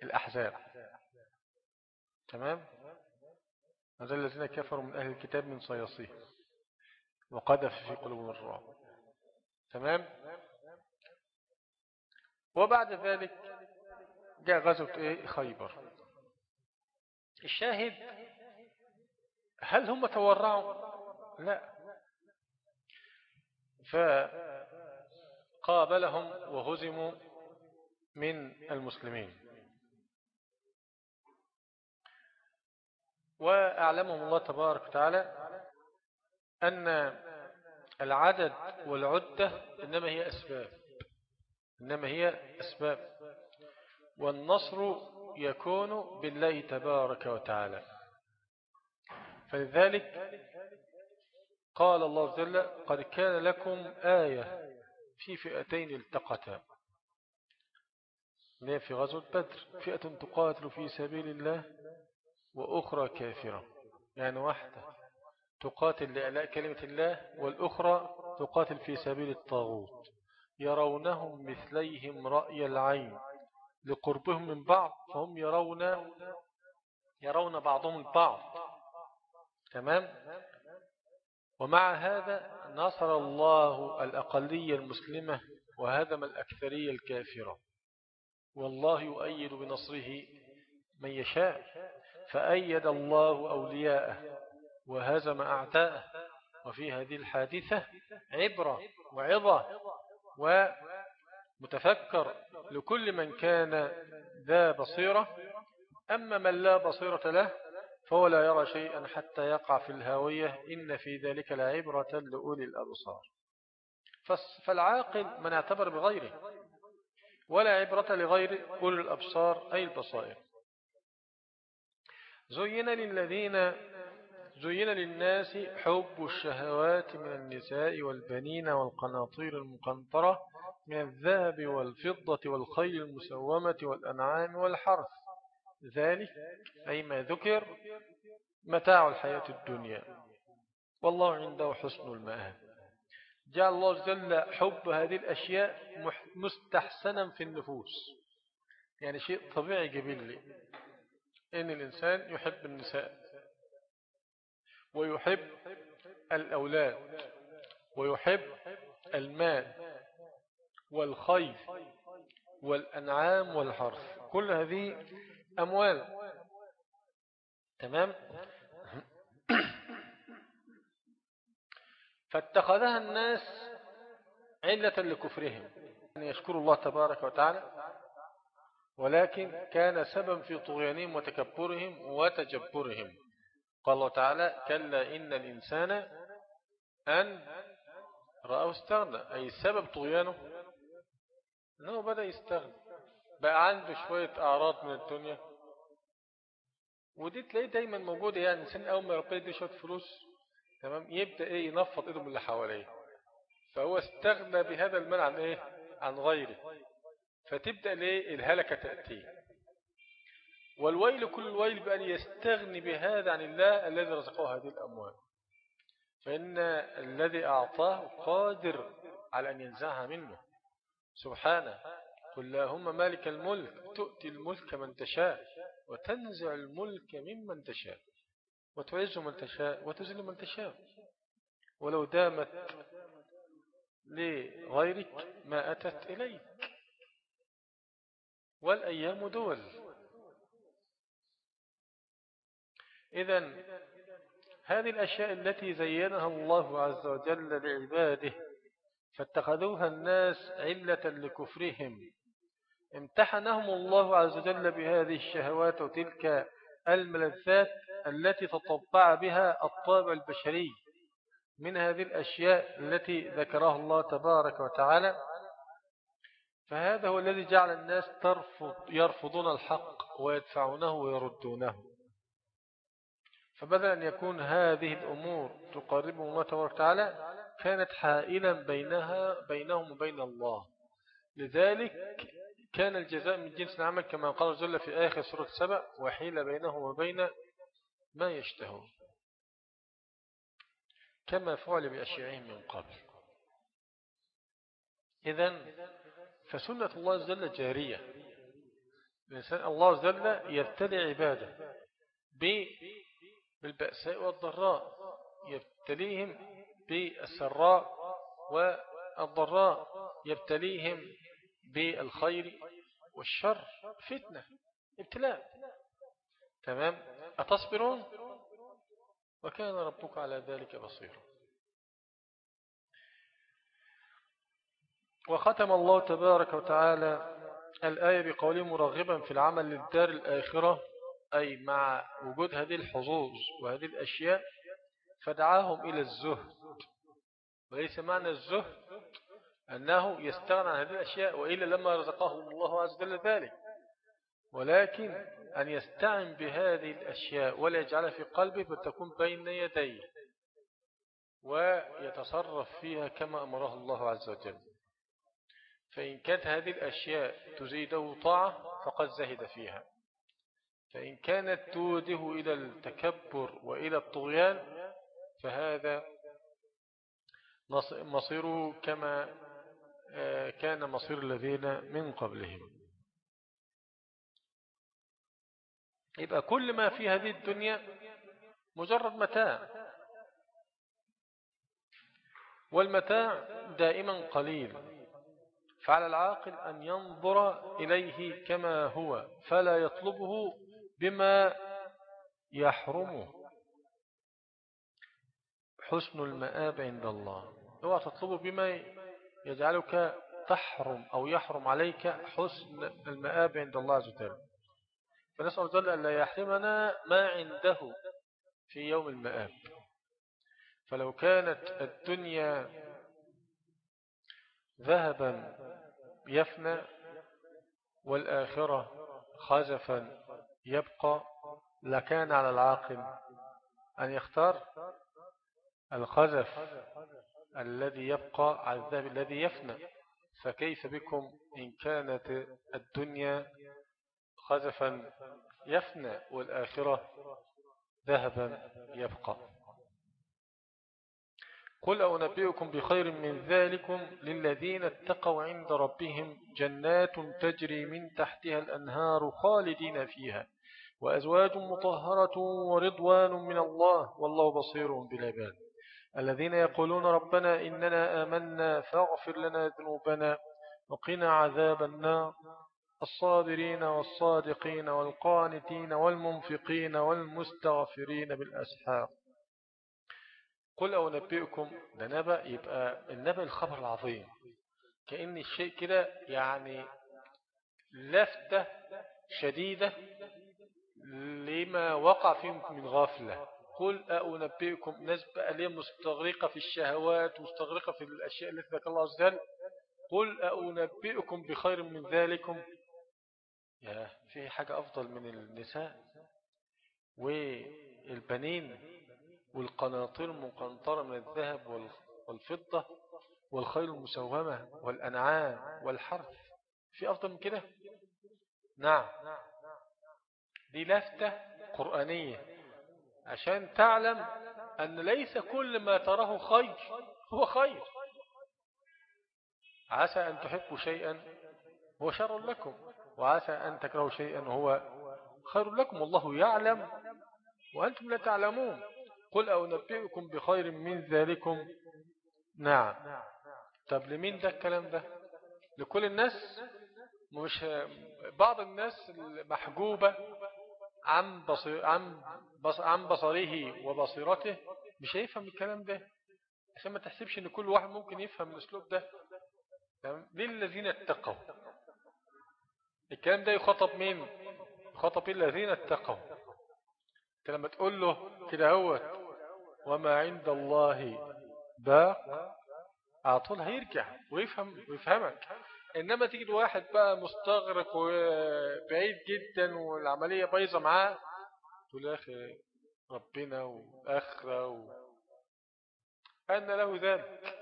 الأحزاب. تمام؟ هذا الذين كفروا من أهل الكتاب من صياصيه وقذف في قلوبهم الرعب. تمام؟ وبعد ذلك جاء غزوة إيه؟ خيبر. الشاهد هل هم تورعوا؟ لا. فقابلهم وهزموا من المسلمين. وأعلمهم الله تبارك وتعالى أن العدد والعدة إنما هي أسباب إنما هي أسباب. والنصر يكون بالله تبارك وتعالى. فلذلك قال الله جل قد كان لكم آية في فئتين التقتا. في غزوة بدر فئة تقاتل في سبيل الله وأخرى كافرة. يعني واحدة تقاتل لألاء كلمة الله والأخرى تقاتل في سبيل الطاغوت. يرونهم مثليهم رأي العين لقربهم من بعض فهم يرون يرون بعضهم البعض. تمام؟ ومع هذا نصر الله الأقلية المسلمة وهدم الأكثرية الكافرة. والله يؤيد بنصره من يشاء فأيد الله أولياءه وهزم أعداءه. وفي هذه الحادثة عبرة وعظة ومتفكر لكل من كان ذا بصيرة. أما من لا بصيرة له فهو لا يرى شيئا حتى يقع في الهاوية إن في ذلك لعبرة لأولي الأبصار. فالعاقل من اعتبر بغيره ولا عبرة لغير أولي الأبصار أي البصائر. زين للذين زين للناس حب الشهوات من النساء والبنين والقناطير المقنطرة من الذهب والفضة والخيل المسومة والأنعام والحرث. ذلك أي ما ذكر متاع الحياة الدنيا. والله عنده حسن المآب. جعل الله جل حب هذه الأشياء مستحسنا في النفوس. يعني شيء طبيعي جبلي إن الإنسان يحب النساء ويحب الأولاد ويحب المال والخير والأنعام والحرث. كل هذه أموال. تمام؟ *clears throat* فاتخذها الناس علة لكفرهم. أن يشكروا الله تبارك وتعالى. ولكن كان سبب في طغيانهم وتكبرهم وتجبرهم. قال الله تعالى كلا إن الإنسان أن رأوا استغنى. أي سبب طغيانه؟ أنه بدأ يستغنى. بقى عنده شوية أعراض من الدنيا. ودي تلاقيه دايما موجودة يعني الإنسان أول ما ربنا يدي شوية فلوس تمام يبدأ إيه ينفض إيده من اللي حواليه. فهو استغنى بهذا المال عن إيه؟ عن غيره. فتبدأ ليه؟ الهلكة تأتيه والويل كل الويل بأن يستغني بهذا عن الله الذي رزقه هذه الأموال. فإن الذي أعطاه قادر على أن ينزعها منه. سبحانه. قل اللهم مالك الملك تؤتي الملك من تشاء. وتنزع الملك ممن تشاء وتعز من تشاء وتزل من تشاء. ولو دامت لغيرك ما أتت إليك. والأيام دول. إذا هذه الأشياء التي زينها الله عز وجل لعباده فاتخذوها الناس علة لكفرهم. امتحنهم الله عز وجل بهذه الشهوات وتلك الملذات التي تطبع بها الطابع البشري من هذه الأشياء التي ذكرها الله تبارك وتعالى. فهذا هو الذي جعل الناس ترفض يرفضون الحق ويدفعونه ويردونه. فبدل أن يكون هذه الأمور تقربهم الله تبارك وتعالى كانت حائلا بينها بينهم وبين الله. لذلك كان الجزاء من جنس العمل كما قال جل في آخر سورة سبع وحيل بينهم وبين ما يشتهون. كما فعل بأشيائهم من قبل. إذن فسنة الله وجل جارية. الإنسان الله وجل يبتلي عبادة بالبأساء والضراء. يبتليهم بالسراء والضراء. يبتليهم بالخير والشر فتنة ابتلاء. تمام؟ أتصبرون؟ وكان ربك على ذلك بصيرا. وختم الله تبارك وتعالى الآية بقوله مرغبا في العمل للدار الآخرة أي مع وجود هذه الحظوظ وهذه الأشياء فدعاهم إلى الزهد. وليس معنى الزهد أنه يستغنى عن هذه الأشياء وإلا لما رزقه الله عز وجل ذلك. ولكن أن يستعن بهذه الأشياء ولا يجعلها في قلبه فتكون بين يديه ويتصرف فيها كما أمره الله عز وجل. فإن كانت هذه الأشياء تزيده طاعة فقد زهد فيها. فإن كانت توده إلى التكبر وإلى الطغيان فهذا مصيره كما كان مصير الذين من قبلهم. يبقى كل ما في هذه الدنيا مجرد متاع. والمتاع دائما قليل. فعلى العاقل أن ينظر إليه كما هو فلا يطلبه بما يحرمه. حسن المآب عند الله. هو تطلبه بما يجعلك تحرم أو يحرم عليك حسن المآب عند الله عز وجل. فنسأل الله أن لا يحرمنا ما عنده في يوم المآب. فلو كانت الدنيا ذهبا يفنى والآخرة خزفا يبقى لكان على العاقل أن يختار الخزف. الذي يبقى الذهب الذي يفنى. فكيف بكم إن كانت الدنيا خزفا يفنى والآخرة ذهبا يبقى؟ قل أنبئكم بخير من ذلكم للذين اتقوا عند ربهم جنات تجري من تحتها الأنهار خالدين فيها وأزواج مطهرة ورضوان من الله والله بصير بالعباد. الذين يقولون ربنا إننا آمنا فاغفر لنا ذنوبنا وقنا عذاب النار. الصابرين والصادقين والقانتين والمنفقين والمستغفرين بالأسحار. قل أو نبئكم ده نبأ يبقى النبأ الخبر العظيم. كأن الشيء كده يعني لفتة شديدة لما وقع فيه من غفلة. قل أنبئكم ناس بقى ليه مستغرقة في الشهوات مستغرقة في الأشياء التي ذكر الله عز وجل؟ قل أنبئكم بخير من ذلكم. يا في حاجة أفضل من النساء؟ والبنين والقناطير المقنطرة من الذهب والفضة والخيل المسومة والأنعام والحرث. في أفضل من كده؟ نعم. دي لفتة قرآنية. عشان تعلم أن ليس كل ما تراه خير هو خير. عسى أن تحبوا شيئا هو شر لكم. وعسى أن تكرهوا شيئا هو خير لكم. والله يعلم وأنتم لا تعلمون. قل أو نبئكم بخير من ذلكم. نعم. طب لمين ده الكلام ده؟ لكل الناس؟ مش بعض الناس المحجوبة؟ عن, بصر عن, بص عن بصره وبصيرته. مش هيفهم الكلام ده عشان ما تحسبش إن كل واحد ممكن يفهم الأسلوب ده. للذين اتقوا. الكلام ده يخاطب مين؟ يخاطب الذين اتقوا. أنت لما تقول له كده هو وما عند الله باق اعطول هيرجع ويفهم ويفهمك. إنما تجد واحد بقى مستغرق وبعيد جدا والعملية بايظة معاه تقول يا أخي ربنا والاخره و... أن له ذلك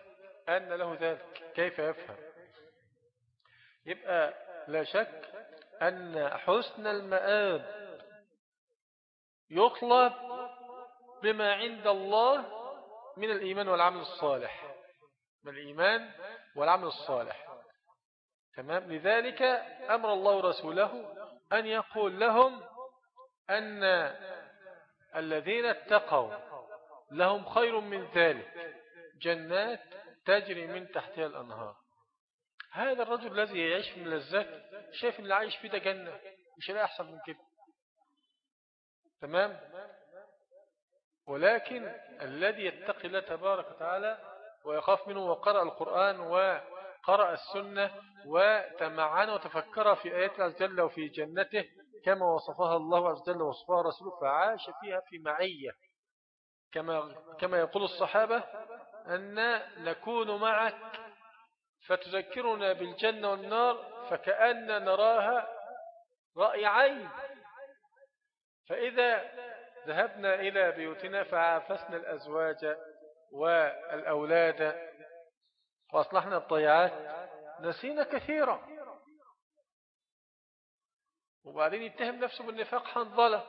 أن له ذلك كيف يفهم؟ يبقى لا شك أن حسن المآب يطلب بما عند الله من الإيمان والعمل الصالح. من الإيمان والعمل الصالح. تمام؟ لذلك أمر الله رسوله أن يقول لهم أن الذين اتقوا لهم خير من ذلك جنات تجري من تحتها الأنهار. هذا الرجل الذي يعيش من لذات شايف اللي عايش فيه ده جنة مش لا أحسن من كده. تمام؟ ولكن الذي يتقي الله تبارك وتعالى ويخاف منه وقرأ القرآن وقرأ السنة وتمعن وتفكر في آيات عز وجل وفي جنته كما وصفها الله عز وجل وصفها رسوله فعاش فيها في معية. كما, كما يقول الصحابة أن نكون معك فتذكرنا بالجنة والنار فكأن نراها رأي عين فإذا ذهبنا إلى بيوتنا فعافسنا الأزواج والأولاد وأصلحنا الضيعات نسينا كثيرا. وبعدين يتهم نفسه بالنفاق حنظلة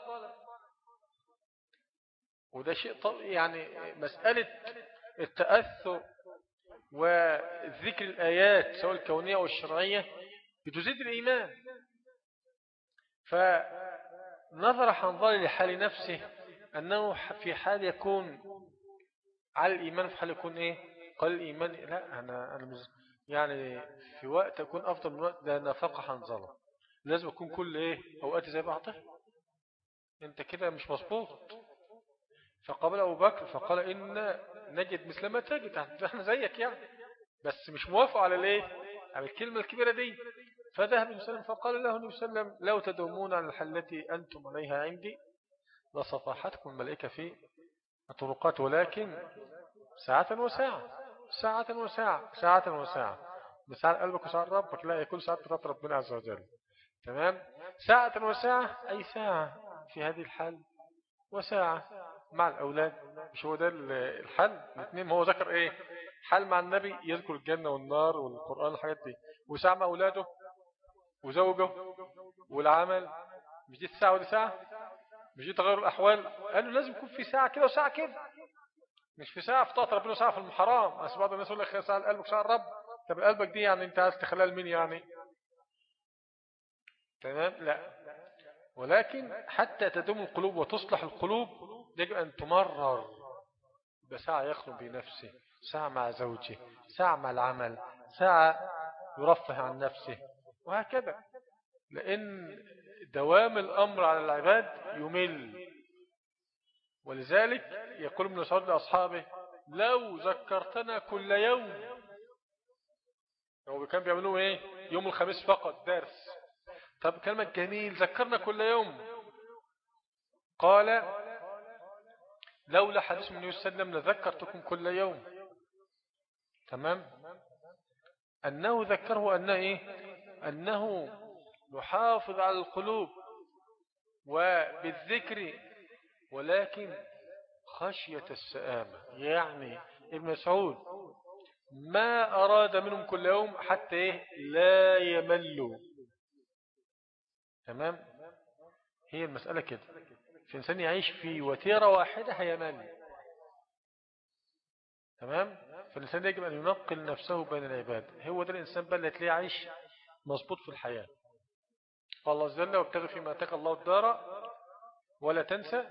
وده شيء يعني مسألة التأثر وذكر الآيات سواء الكونية أو الشرعية بتزيد الإيمان. فنظر حنظل لحال نفسه أنه في حال يكون على الإيمان في حال يكون إيه؟ قال الإيمان لا أنا, أنا يعني في وقت أكون أفضل من وقت ده نفق حنظلة. لازم أكون كل إيه أوقاتي زي بعضها أنت كده مش مظبوط. فقبل أبو بكر فقال إن نجد مثل ما تجد إحنا زيك يعني. بس مش موافق على الإيه على الكلمة الكبيرة دي. فذهب النبي صلى فقال له النبي صلى الله عليه وسلم لو تدومون على التي أنتم عليها عندي لصفحتكم الملائكة في الطرقات ولكن ساعة وساعة. ساعة وساعة ساعة وساعة. بساعة قلبك وساعة ربك لا يكون ساعة رب ربنا عز وجل. تمام؟ ساعة وساعة أي ساعة في هذه الحال؟ وساعة مع الأولاد. مش هو ده الحل؟ الاثنين هو ذكر إيه؟ حل مع النبي يذكر الجنة والنار والقرآن الحاجات دي. وساعة مع أولاده وزوجه والعمل. مش دي الساعة ودي ساعة؟ مش دي تغير الأحوال؟ قالوا لازم يكون في ساعة كده وساعة كده. مش في ساعة في طاعة ربنا وساعة في المحرام بس بعض الناس يقول لك ساعة قلبك ساعة الرب طب قلبك دي يعني انت عايز تخليها لمين يعني؟ تمام؟ لا. ولكن حتى تدوم القلوب وتصلح القلوب يجب أن تمرر بساعة يخلو بنفسه ساعة مع زوجه ساعة مع العمل ساعة يرفه عن نفسه وهكذا. لأن دوام الأمر على العباد يمل. ولذلك يقول ابن مسعود لأصحابه لو ذكرتنا كل يوم. هو كان بيعملوا إيه؟ يوم الخميس فقط درس. طب كلمة جميل ذكرنا كل يوم. قال لولا حديث من يسلم لذكرتكم كل يوم. تمام؟ أنه ذكره أنه إيه؟ أنه يحافظ على القلوب وبالذكر ولكن خشية السآمة. يعني ابن مسعود ما أراد منهم كل يوم حتى إيه؟ لا يملوا. تمام؟ هي المسألة كده. في إنسان يعيش في وتيرة واحدة هيمل. تمام؟ فالإنسان يجب أن ينقل نفسه بين العباد. هو ده الإنسان بل اللي تلاقيه عايش مظبوط في الحياة. قال الله جل وابتغي فيما اتقى الله الدار ولا تنسى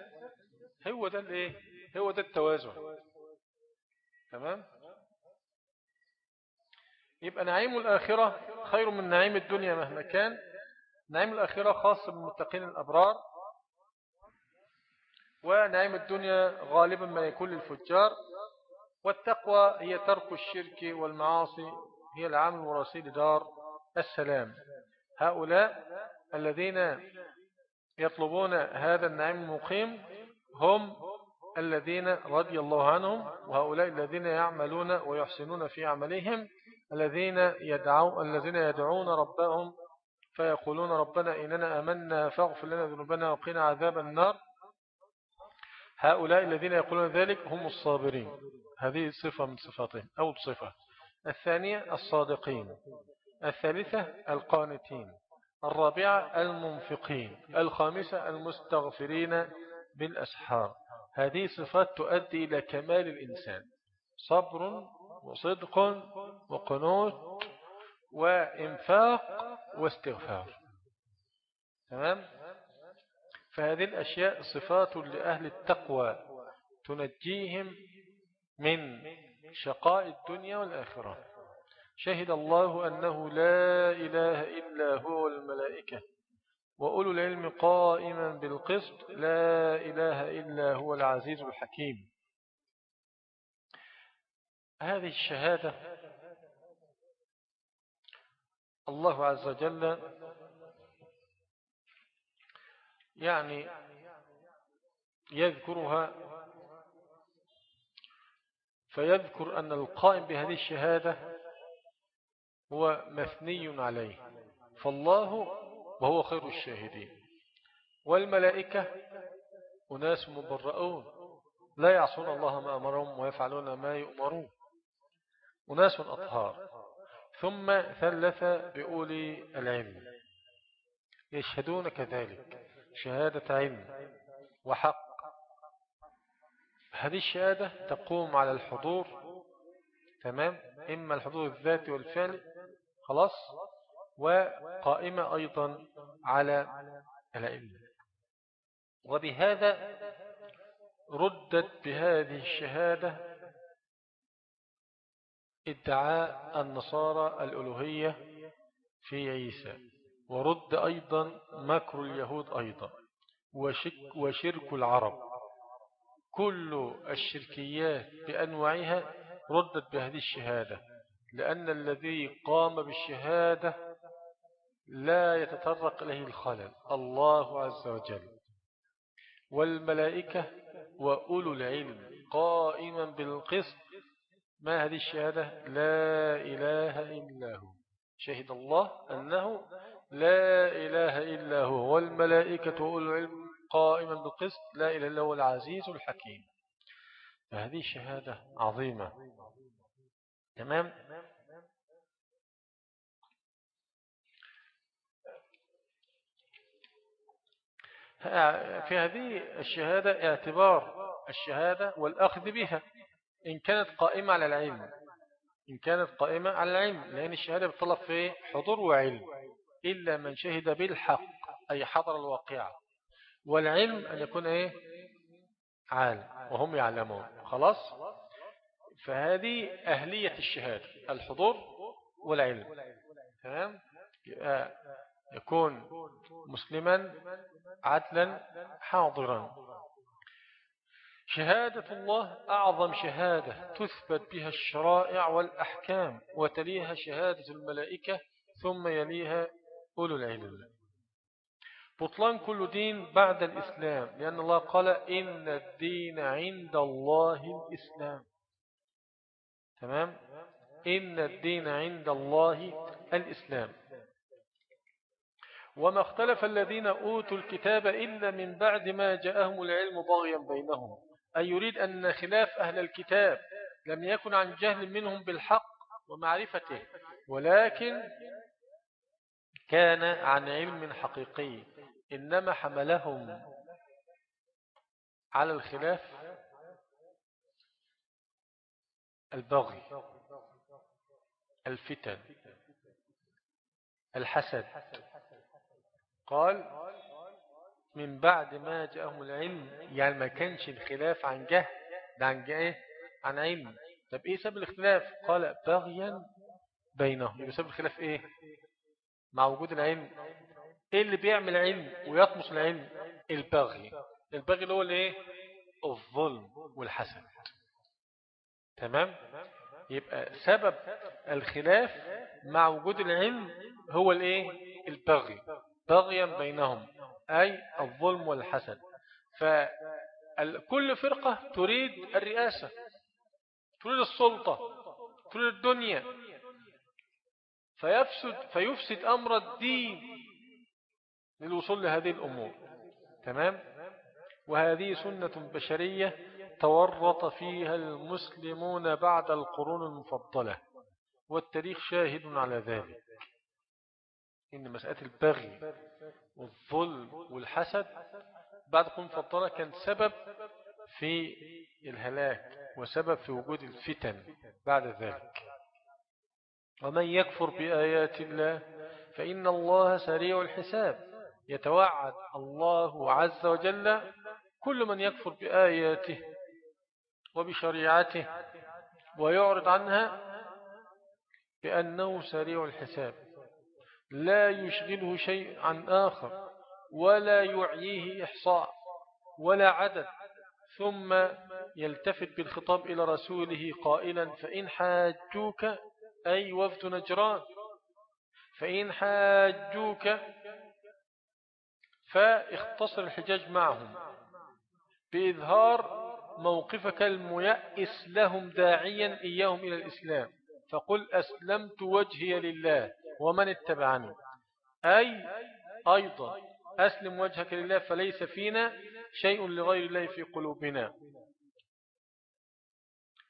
هو ده الايه؟ هو ده التوازن. تمام؟ يبقى نعيم الآخرة خير من نعيم الدنيا مهما كان. نعيم الآخرة خاص بالمتقين الأبرار. ونعيم الدنيا غالبا ما يكون للفجار والتقوى هي ترك الشرك والمعاصي هي العامل الوراثي لدار السلام. هؤلاء الذين يطلبون هذا النعيم المقيم هم الذين رضي الله عنهم وهؤلاء الذين يعملون ويحسنون في عملهم الذين يدعون الذين يدعون ربهم فيقولون ربنا إننا أمنا فاغفر لنا ذنوبنا وقنا عذاب النار. هؤلاء الذين يقولون ذلك هم الصابرين. هذه صفة من صفاتهم. أو صفة. الثانية الصادقين. الثالثة القانتين. الرابعة المنفقين. الخامسة المستغفرين. بالأسحار. هذه صفات تؤدي إلى كمال الإنسان. صبر وصدق وقنوت وإنفاق واستغفار. تمام؟ فهذه الأشياء صفات لأهل التقوى تنجيهم من شقاء الدنيا والآخرة. شهد الله أنه لا إله إلا هو الملائكة. وأولو العلم قائما بالقسط لا إله إلا هو العزيز الحكيم. هذه الشهادة الله عز وجل يعني يذكرها فيذكر أن القائم بهذه الشهادة هو مثني عليه. فالله وهو خير الشاهدين. والملائكة أناس مبرؤون. لا يعصون الله ما أمرهم ويفعلون ما يؤمرون. أناس أطهار. ثم ثلث بأولي العلم. يشهدون كذلك شهادة علم وحق. هذه الشهادة تقوم على الحضور. تمام؟ إما الحضور الذاتي والفعل خلاص؟ وقائمة أيضا على العلم وبهذا ردت بهذه الشهادة ادعاء النصارى الألوهية في عيسى. ورد أيضا مكر اليهود أيضا وشك وشرك العرب. كل الشركيات بأنواعها ردت بهذه الشهادة لأن الذي قام بالشهادة لا يتطرق إليه الخلل. الله عز وجل. والملائكة وأولو العلم قائما بالقسط. ما هذه الشهادة؟ لا إله إلا هو. شهد الله أنه لا إله إلا هو. والملائكة وأولو العلم قائما بالقسط. لا إله إلا هو العزيز الحكيم. فهذه شهادة عظيمة. تمام؟ في هذه الشهادة اعتبار الشهادة والأخذ بها إن كانت قائمة على العلم إن كانت قائمة على العلم لأن الشهادة بتطلب في حضور وعلم إلا من شهد بالحق أي حضر الواقع. والعلم أن يكون إيه؟ عالم وهم يعلمون. خلاص؟ فهذه أهلية الشهادة الحضور والعلم. تمام؟ يكون مسلما عدلا حاضرا. شهادة الله أعظم شهادة تثبت بها الشرائع والأحكام وتليها شهادة الملائكة ثم يليها أولو العلم. بطلان كل دين بعد الإسلام لأن الله قال إن الدين عند الله الإسلام. تمام؟ إن الدين عند الله الإسلام. وما اختلف الذين أوتوا الكتاب إلا من بعد ما جاءهم العلم بغيا بينهم. أي يريد أن خلاف أهل الكتاب لم يكن عن جهل منهم بالحق ومعرفته ولكن كان عن علم حقيقي. إنما حملهم على الخلاف البغي الفتن الحسد. قال من بعد ما جاءهم العلم يعني ما كانش الخلاف عن جهل ده عن جهل عن علم. طب إيه سبب الاختلاف قال بغيا بينهم. يبقى سبب الخلاف إيه؟ مع وجود العلم. إيه اللي بيعمل علم ويطمس العلم؟ البغي. البغي اللي هو الإيه؟ الظلم والحسد. تمام؟ يبقى سبب الخلاف مع وجود العلم هو الإيه؟ البغي. بغيا بينهم أي الظلم والحسد. فكل فرقة تريد الرئاسة تريد السلطة تريد الدنيا. فيفسد, فيفسد أمر الدين للوصول لهذه الأمور. تمام؟ وهذه سنة بشرية تورط فيها المسلمون بعد القرون المفضلة والتاريخ شاهد على ذلك. إن مسألة البغي والظلم والحسد بعد القرون المفضلة كان سبب في الهلاك وسبب في وجود الفتن بعد ذلك. ومن يكفر بآيات الله فإن الله سريع الحساب. يتوعد الله عز وجل كل من يكفر بآياته وبشريعته ويعرض عنها بأنه سريع الحساب. لا يشغله شيء عن آخر ولا يعييه إحصاء ولا عدد. ثم يلتفت بالخطاب إلى رسوله قائلا فإن حاجوك أي وفد نجران. فإن حاجوك فاختصر الحجاج معهم. بإظهار موقفك الميأس لهم داعيا إياهم إلى الإسلام. فقل أسلمت وجهي لله. ومن اتبعني. أي أيضا أسلم وجهك لله فليس فينا شيء لغير الله في قلوبنا.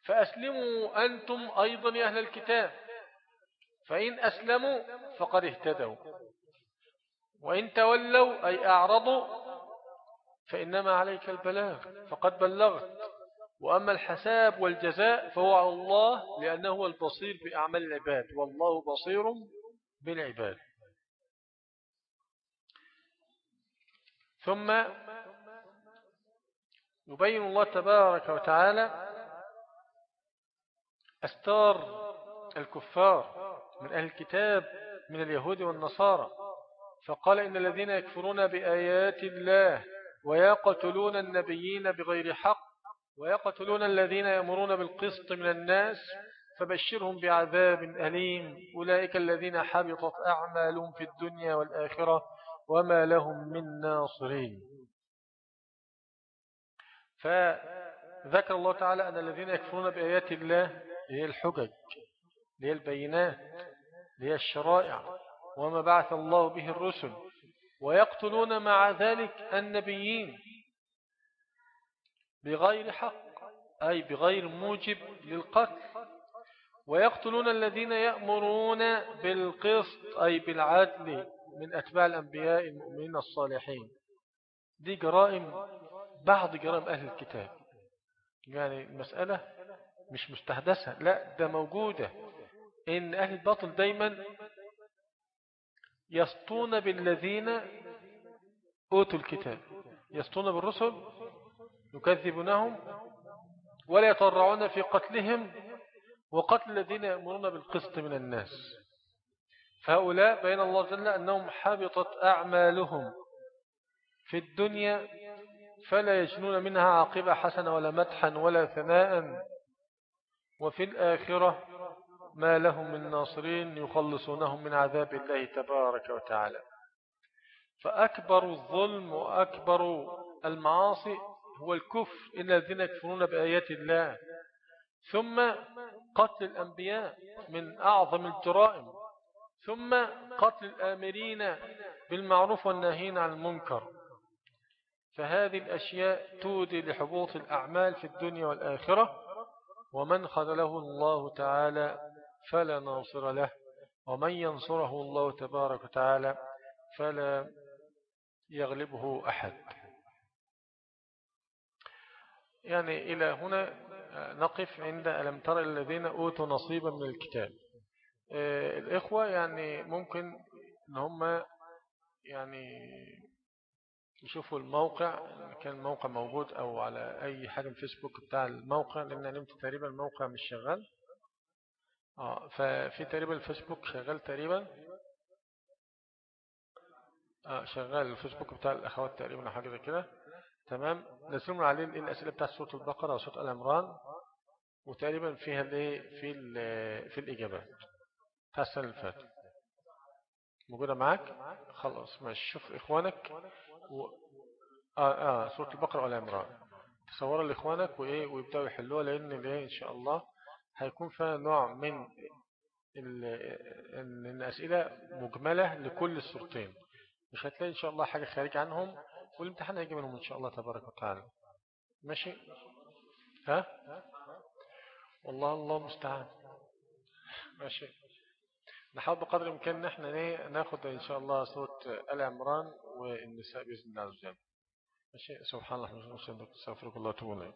فأسلموا أنتم أيضا يا أهل الكتاب. فإن أسلموا فقد اهتدوا. وإن تولوا أي أعرضوا فإنما عليك البلاغ فقد بلغت. وأما الحساب والجزاء فهو على الله لأنه هو البصير بأعمال العباد. والله بصير بالعباد ثم يبين الله تبارك وتعالى أستار الكفار من أهل الكتاب من اليهود والنصارى فقال إن الذين يكفرون بآيات الله ويقتلون النبيين بغير حق ويقتلون الذين يأمرون بالقسط من الناس فبشرهم بعذاب أليم. أولئك الذين حبطت أعمالهم في الدنيا والآخرة وما لهم من ناصرين. فذكر الله تعالى أن الذين يكفرون بآيات الله هي الحجج هي البينات هي الشرائع وما بعث الله به الرسل ويقتلون مع ذلك النبيين بغير حق أي بغير موجب للقتل. ويقتلون الذين يأمرون بالقسط أي بالعدل من أتباع الأنبياء المؤمنين الصالحين. دي جرائم بعض جرائم أهل الكتاب. يعني المسألة مش مستحدثة لا ده موجودة. إن أهل الباطل دايما يسطون بالذين أوتوا الكتاب. يسطون بالرسل يكذبونهم ولا يطرعون في قتلهم وقتل الذين يأمرون بالقسط من الناس. فهؤلاء بين الله جل أنهم حبطت أعمالهم في الدنيا فلا يجنون منها عاقبة حسنة ولا مدحا ولا ثناء. وفي الآخرة ما لهم من ناصرين يخلصونهم من عذاب الله تبارك وتعالى. فأكبر الظلم وأكبر المعاصي هو الكفر إلا الذين يكفرون بآيات الله. ثم قتل الأنبياء من أعظم الجرائم ثم قتل الآمرين بالمعروف والناهين عن المنكر. فهذه الأشياء تودي لحبوط الأعمال في الدنيا والآخرة ومن خذله الله تعالى فلا ناصر له ومن ينصره الله تبارك وتعالى فلا يغلبه أحد. يعني إلى هنا نقف عند ألم ترى الذين أوتوا نصيبا من الكتاب. آه، الإخوة يعني ممكن أن هم يعني يشوفوا الموقع كان الموقع موجود أو على أي حاجة الفيسبوك بتاع الموقع لأن علمت تقريبا الموقع مش شغال. آه ففي تقريبا الفيسبوك شغال تقريبا. آه شغال الفيسبوك بتاع الأخوات تقريبا حاجة كده. تمام؟ نزلوا عليه الأسئلة بتاعت سورة البقرة وسورة الأمران وتقريبا فيها الايه في في الإجابات. بتاع السنة اللي فاتت. موجودة معاك؟ خلاص ماشي. شوف إخوانك و... آه آه سورة البقرة والعمران تصورها لإخوانك وإيه؟ ويبدأوا يحلوها لأن الإيه إن شاء الله هيكون فيها نوع من الأسئلة مجملة لكل الصورتين مش هتلاقي إن شاء الله حاجة خارج عنهم. والامتحان هيجي منهم إن شاء الله تبارك وتعالى ماشي ها والله الله مستعان ماشي نحاول بقدر الإمكان نحن ناخد إن شاء الله سورة آل عمران والنساء بإذن الله عز وجل ماشي سبحان الله وبحمده استغفرك الله واتوب إليك